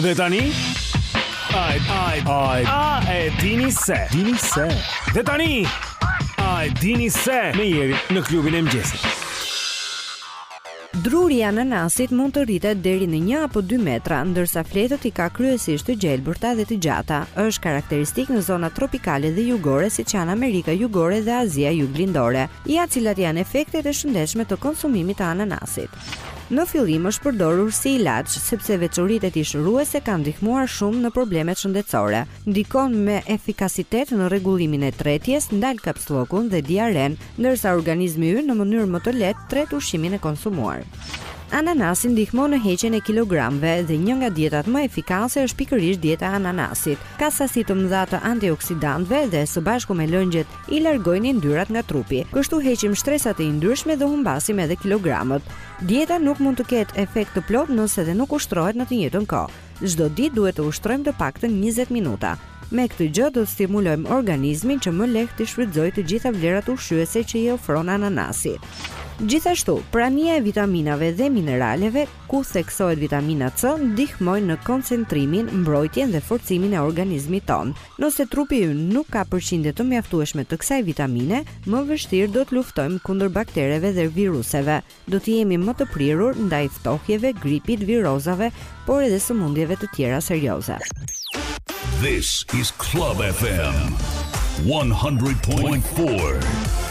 Dhe tani Ai ai ai a e dini se dini se Dhe tani a e dini se me Jerin në klubin e mëngjesit Druri i ananasit mund të rritet deri në 1 apo 2 metra, ndërsa fletët i ka kryesisht të gjelbërta dhe të gjata. Është karakteristik në zonat tropikale dhe jugore siç janë Amerika Jugore dhe Azia Juglindore. Ja cilat janë efektet e shëndetshme të konsumimit të ananasit. Në fillim është përdorur si ilaç, sepse veçoritë e tij shëruese kanë ndihmuar shumë në problemet shëndetësore. Ndikon me efikasitet në rregullimin e tretjes, ndal kapsllokun dhe diarenë, ndërsa organizmi ynë në mënyrë më të lehtë tret ushqimin e konsumuar. Ananasi ndihmon në heqjen e kilogramëve dhe një nga dietat më efikase është pikërisht dieta e ananasit. Ka sasi të mëdha të antioksidantëve dhe së bashku me lëngjet I largojnë yndyrat nga trupi. Kështu heqim shtresat e yndyrshme dhe humbasim edhe kilogramët. Dieta nuk mund të ketë efekt të plotë nëse dhe nuk ushtrohet në të njëjtën kohë. Çdo ditë duhet të ushtrojmë të paktën 20 minuta. Me këtë gjë do të stimulojmë organizmin që më lehtë t'i shfrytëzojë të gjitha vlerat ushqyese që i ofron ananasi. Gjithashtu, prania e vitaminave dhe mineraleve, ku theksohet vitamina C, ndihmojnë në koncentrimin, mbrojtjen dhe forcimin e organizmit tonë. Nëse trupi ynë nuk ka përqindje të mjaftueshme të kësaj vitamine, më vështirë do të luftojmë kundër baktereve dhe viruseve. Do të jemi më të prirur ndaj ftohjeve, gripit, virozave, por edhe sëmundjeve të tjera serioze. This is Club FM 100.4.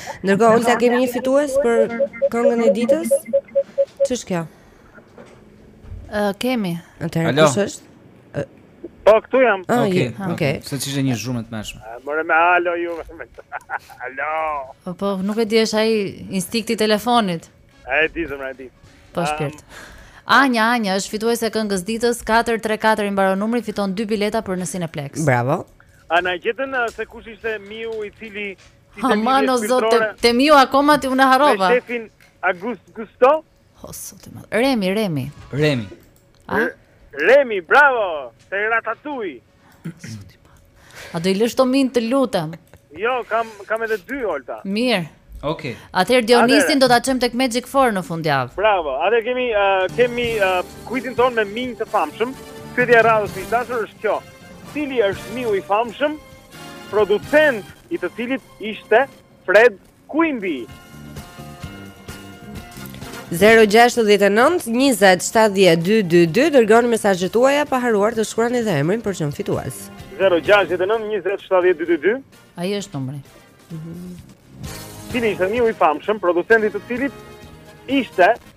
Ndërkohë Olta kemi një fitues për këngën e ditës. Ç'është kjo? Ë kemi. Atëherë kush është? Po këtu jam. Ah, okej. Okay. Okay. Se ç'ishte një zhurmë e tmerrshme. More me alo ju. alo. Po po, nuk e di është ai instinkti i telefonit. A e di zemra e di. Po shpirt. Anja, Anja, është fituese e këngës ditës 434 i mbaron numri, fiton dy bileta për në Cineplex. Bravo. A na gjetën se kush ishte Miu i cili Aman o zot, te, te miu akoma ti unë harrova. Me shefin August Gusto? O zot, Remi, Remi. Remi. A? Remi, bravo, te Ratatui. A do i lësh ato minj të lutem? Jo, kam kam edhe dy Olta. Mirë. Okej. Okay. Atëherë Dionisin do ta çojmë tek Magic Four në fundjavë. Bravo. Atë kemi uh, kemi uh, kuizin tonë me minj të famshëm. Pyetja e radhës i dashur është kjo. Cili është miu i famshëm producent i të cilit ishte Fred Quimby. 0-6-19-27-12-22 Dërgoni mesazhet tuaja pa harruar të shkruani dhe emrin për të qenë fitues 0-6-19-27-12-22 Ky është numri Cili ishte miu i famshëm, producent i të cilit ishte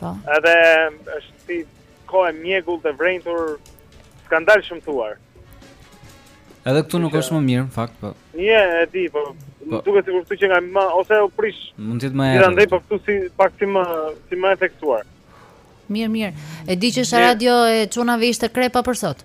Po. Edhe është si kohë mjegull e vrenjtur skandal shëmtuar. Edhe këtu nuk është më mirë në fakt, po. Një e di, po. po. Duket sikur këtu që nga më ose u prish. Mund të jetë më e. Prandaj po këtu si pak si më si më e theksuar. Mirë, mirë. E di që është radio e çunave ishte krepa për sot.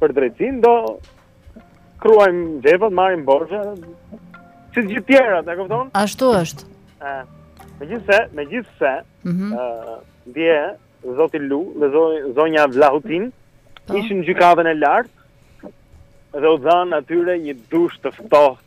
për drejtësinë do kruajmë xhepët, marrim borxhe. Si të gjithë tjerat, e kupton? Ashtu është. Ëh. Megjithse, megjithse, ëh, mm -hmm. dje zoti Lu dhe zonja Vlahutin po. ishin në gjykatën e lartë dhe u dhanë atyre një dush të ftohtë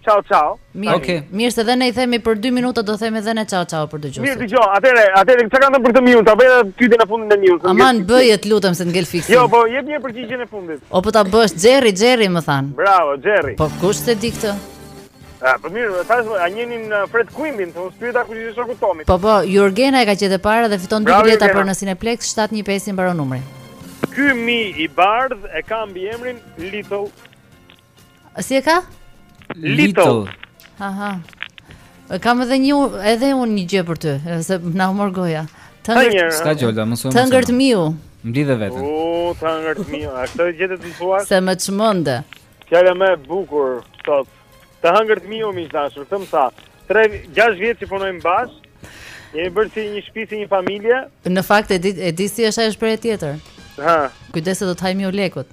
Ciao ciao. Mirë. Okay. Mirë se edhe ne i themi për 2 minuta do themi edhe ne ciao ciao për dëgjuesit. Mirë dëgjoj. Atëre, atëre ç'ka ngelë për te miu, ta bëj tashti në fund dhe miun. Aman bëjë të lutem se ngel fiksim. Jo, po jep një përgjigjen e fundit. O po ta bësh Jerry, Jerry më thanë. Bravo, Jerry. Po kush s'e di këtë? A, po mirë, tash a njihnin uh, Fred Quimbin, unë s'pyeta kush ishte shoku i Tomit. Po po, Jurgena e ka gjetë e para dhe fiton dy bileta për në Cineplex 715 i mbaron numri. Ky miu i bardhë e ka mbiemrin Little Si e ka? Little. Aha. Kam edhe një edhe unë një gjë për ty, se na u mor goja. Të ngrëntë. Ska gjolda, mos u mos. Të ngrëntë miu. Mbi dhe veten. O, të ngrëntë miu. A këtë gjetë të thua? Se më çmende. Fjala më e bukur sot. Të ngrëntë miu, i dashur, këtë më tha. 3-6 vjet që punojmë bashkë. Jemi bërë si një shtëpi, si një familje. Në fakt e di e di si është ajo shprehje tjetër. Hë. Kujdes se do të hajë miu lekët.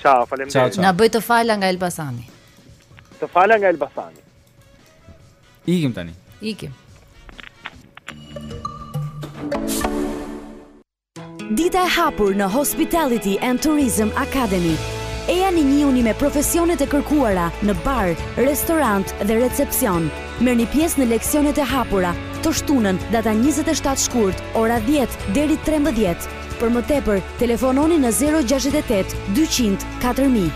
Ciao, faleminderit. Na bëj të fala nga Elbasani. Të fala nga Elbasani. Ikim tani. Ikim. Dita e hapur në Hospitality and Tourism Academy. Ejani njihuni me profesionet e kërkuara në bar, restorant dhe recepcion. Merrni pjesë në leksionet e hapura, të shtunën, data 27 shkurt, ora 10, deri 13. Për më tepër, telefononi në zero gjashtëdhjetë e tetë, dyqind, katër mijë.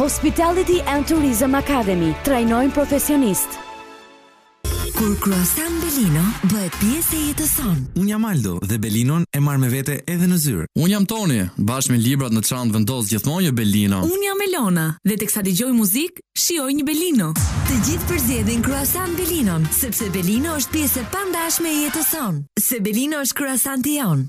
Hospitality and Tourism Academy, trajnojmë profesionistë. Kur Croissant Belino bëhet pjesë e jetës sonë. Unë jam Aldo dhe Belinon e marr me vete edhe në zyrë. Unë jam Toni, bashkë me librat në çantë vendos gjithmonë një Belino. Unë jam Elona dhe teksa dëgjoj muzikë, shijoj një Belino. Të gjithë përzgjedhin Croissant Belinon, sepse Belino është pjesë e pandashme e jetës sonë. Se Belino është croissanti jonë.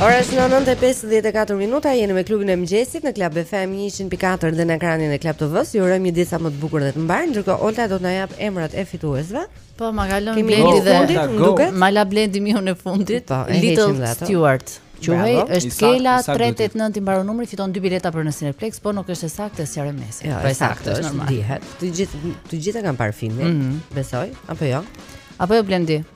Ora është 9:54 minuta, jeni me klubin e mëngjesit në Club FM 104 dhe në ekranin e Club TV-s. Ju urojmë një ditë sa më të bukur dhe të mbarë. Ndërkohë Olta do të na japë emrat e fituesve. Po, ma kalon Kemi një Blendi në fund, më duket. ma la Blendi miun në fund. Po, e heqim Little dhe ato. Stuart. Quhej, Bravo. është e saktë, Kela e saktë 389 i mbaron numri, fiton dy bileta për në Cineplex, po nuk është e saktë e sjarë mesit. Jo, po e saktë është, normal. Mhm. dihet. Të gjithë të gjithë e kanë parë filmin, besoj, apo jo? Apo jo Blendi?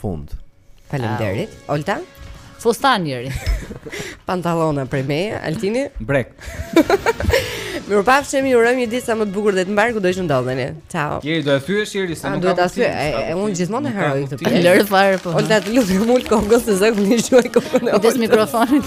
Fund. Faleminderit. Olta? Fustan njëri. Pantallona prej meje, Altini? Brekë. Mirupafshim ju urojmë një ditë sa më të bukur dhe të mbarë kudo të ndodheni. Ciao. Njëri do e thyesh, njëri se nuk ka. Do ta thyej. E unë gjithmonë e harroj këtë pjesë. Lëre fare po. Olta të lutem m'ul kokën se s'do më shohë kokën. Kujdes mikrofonin.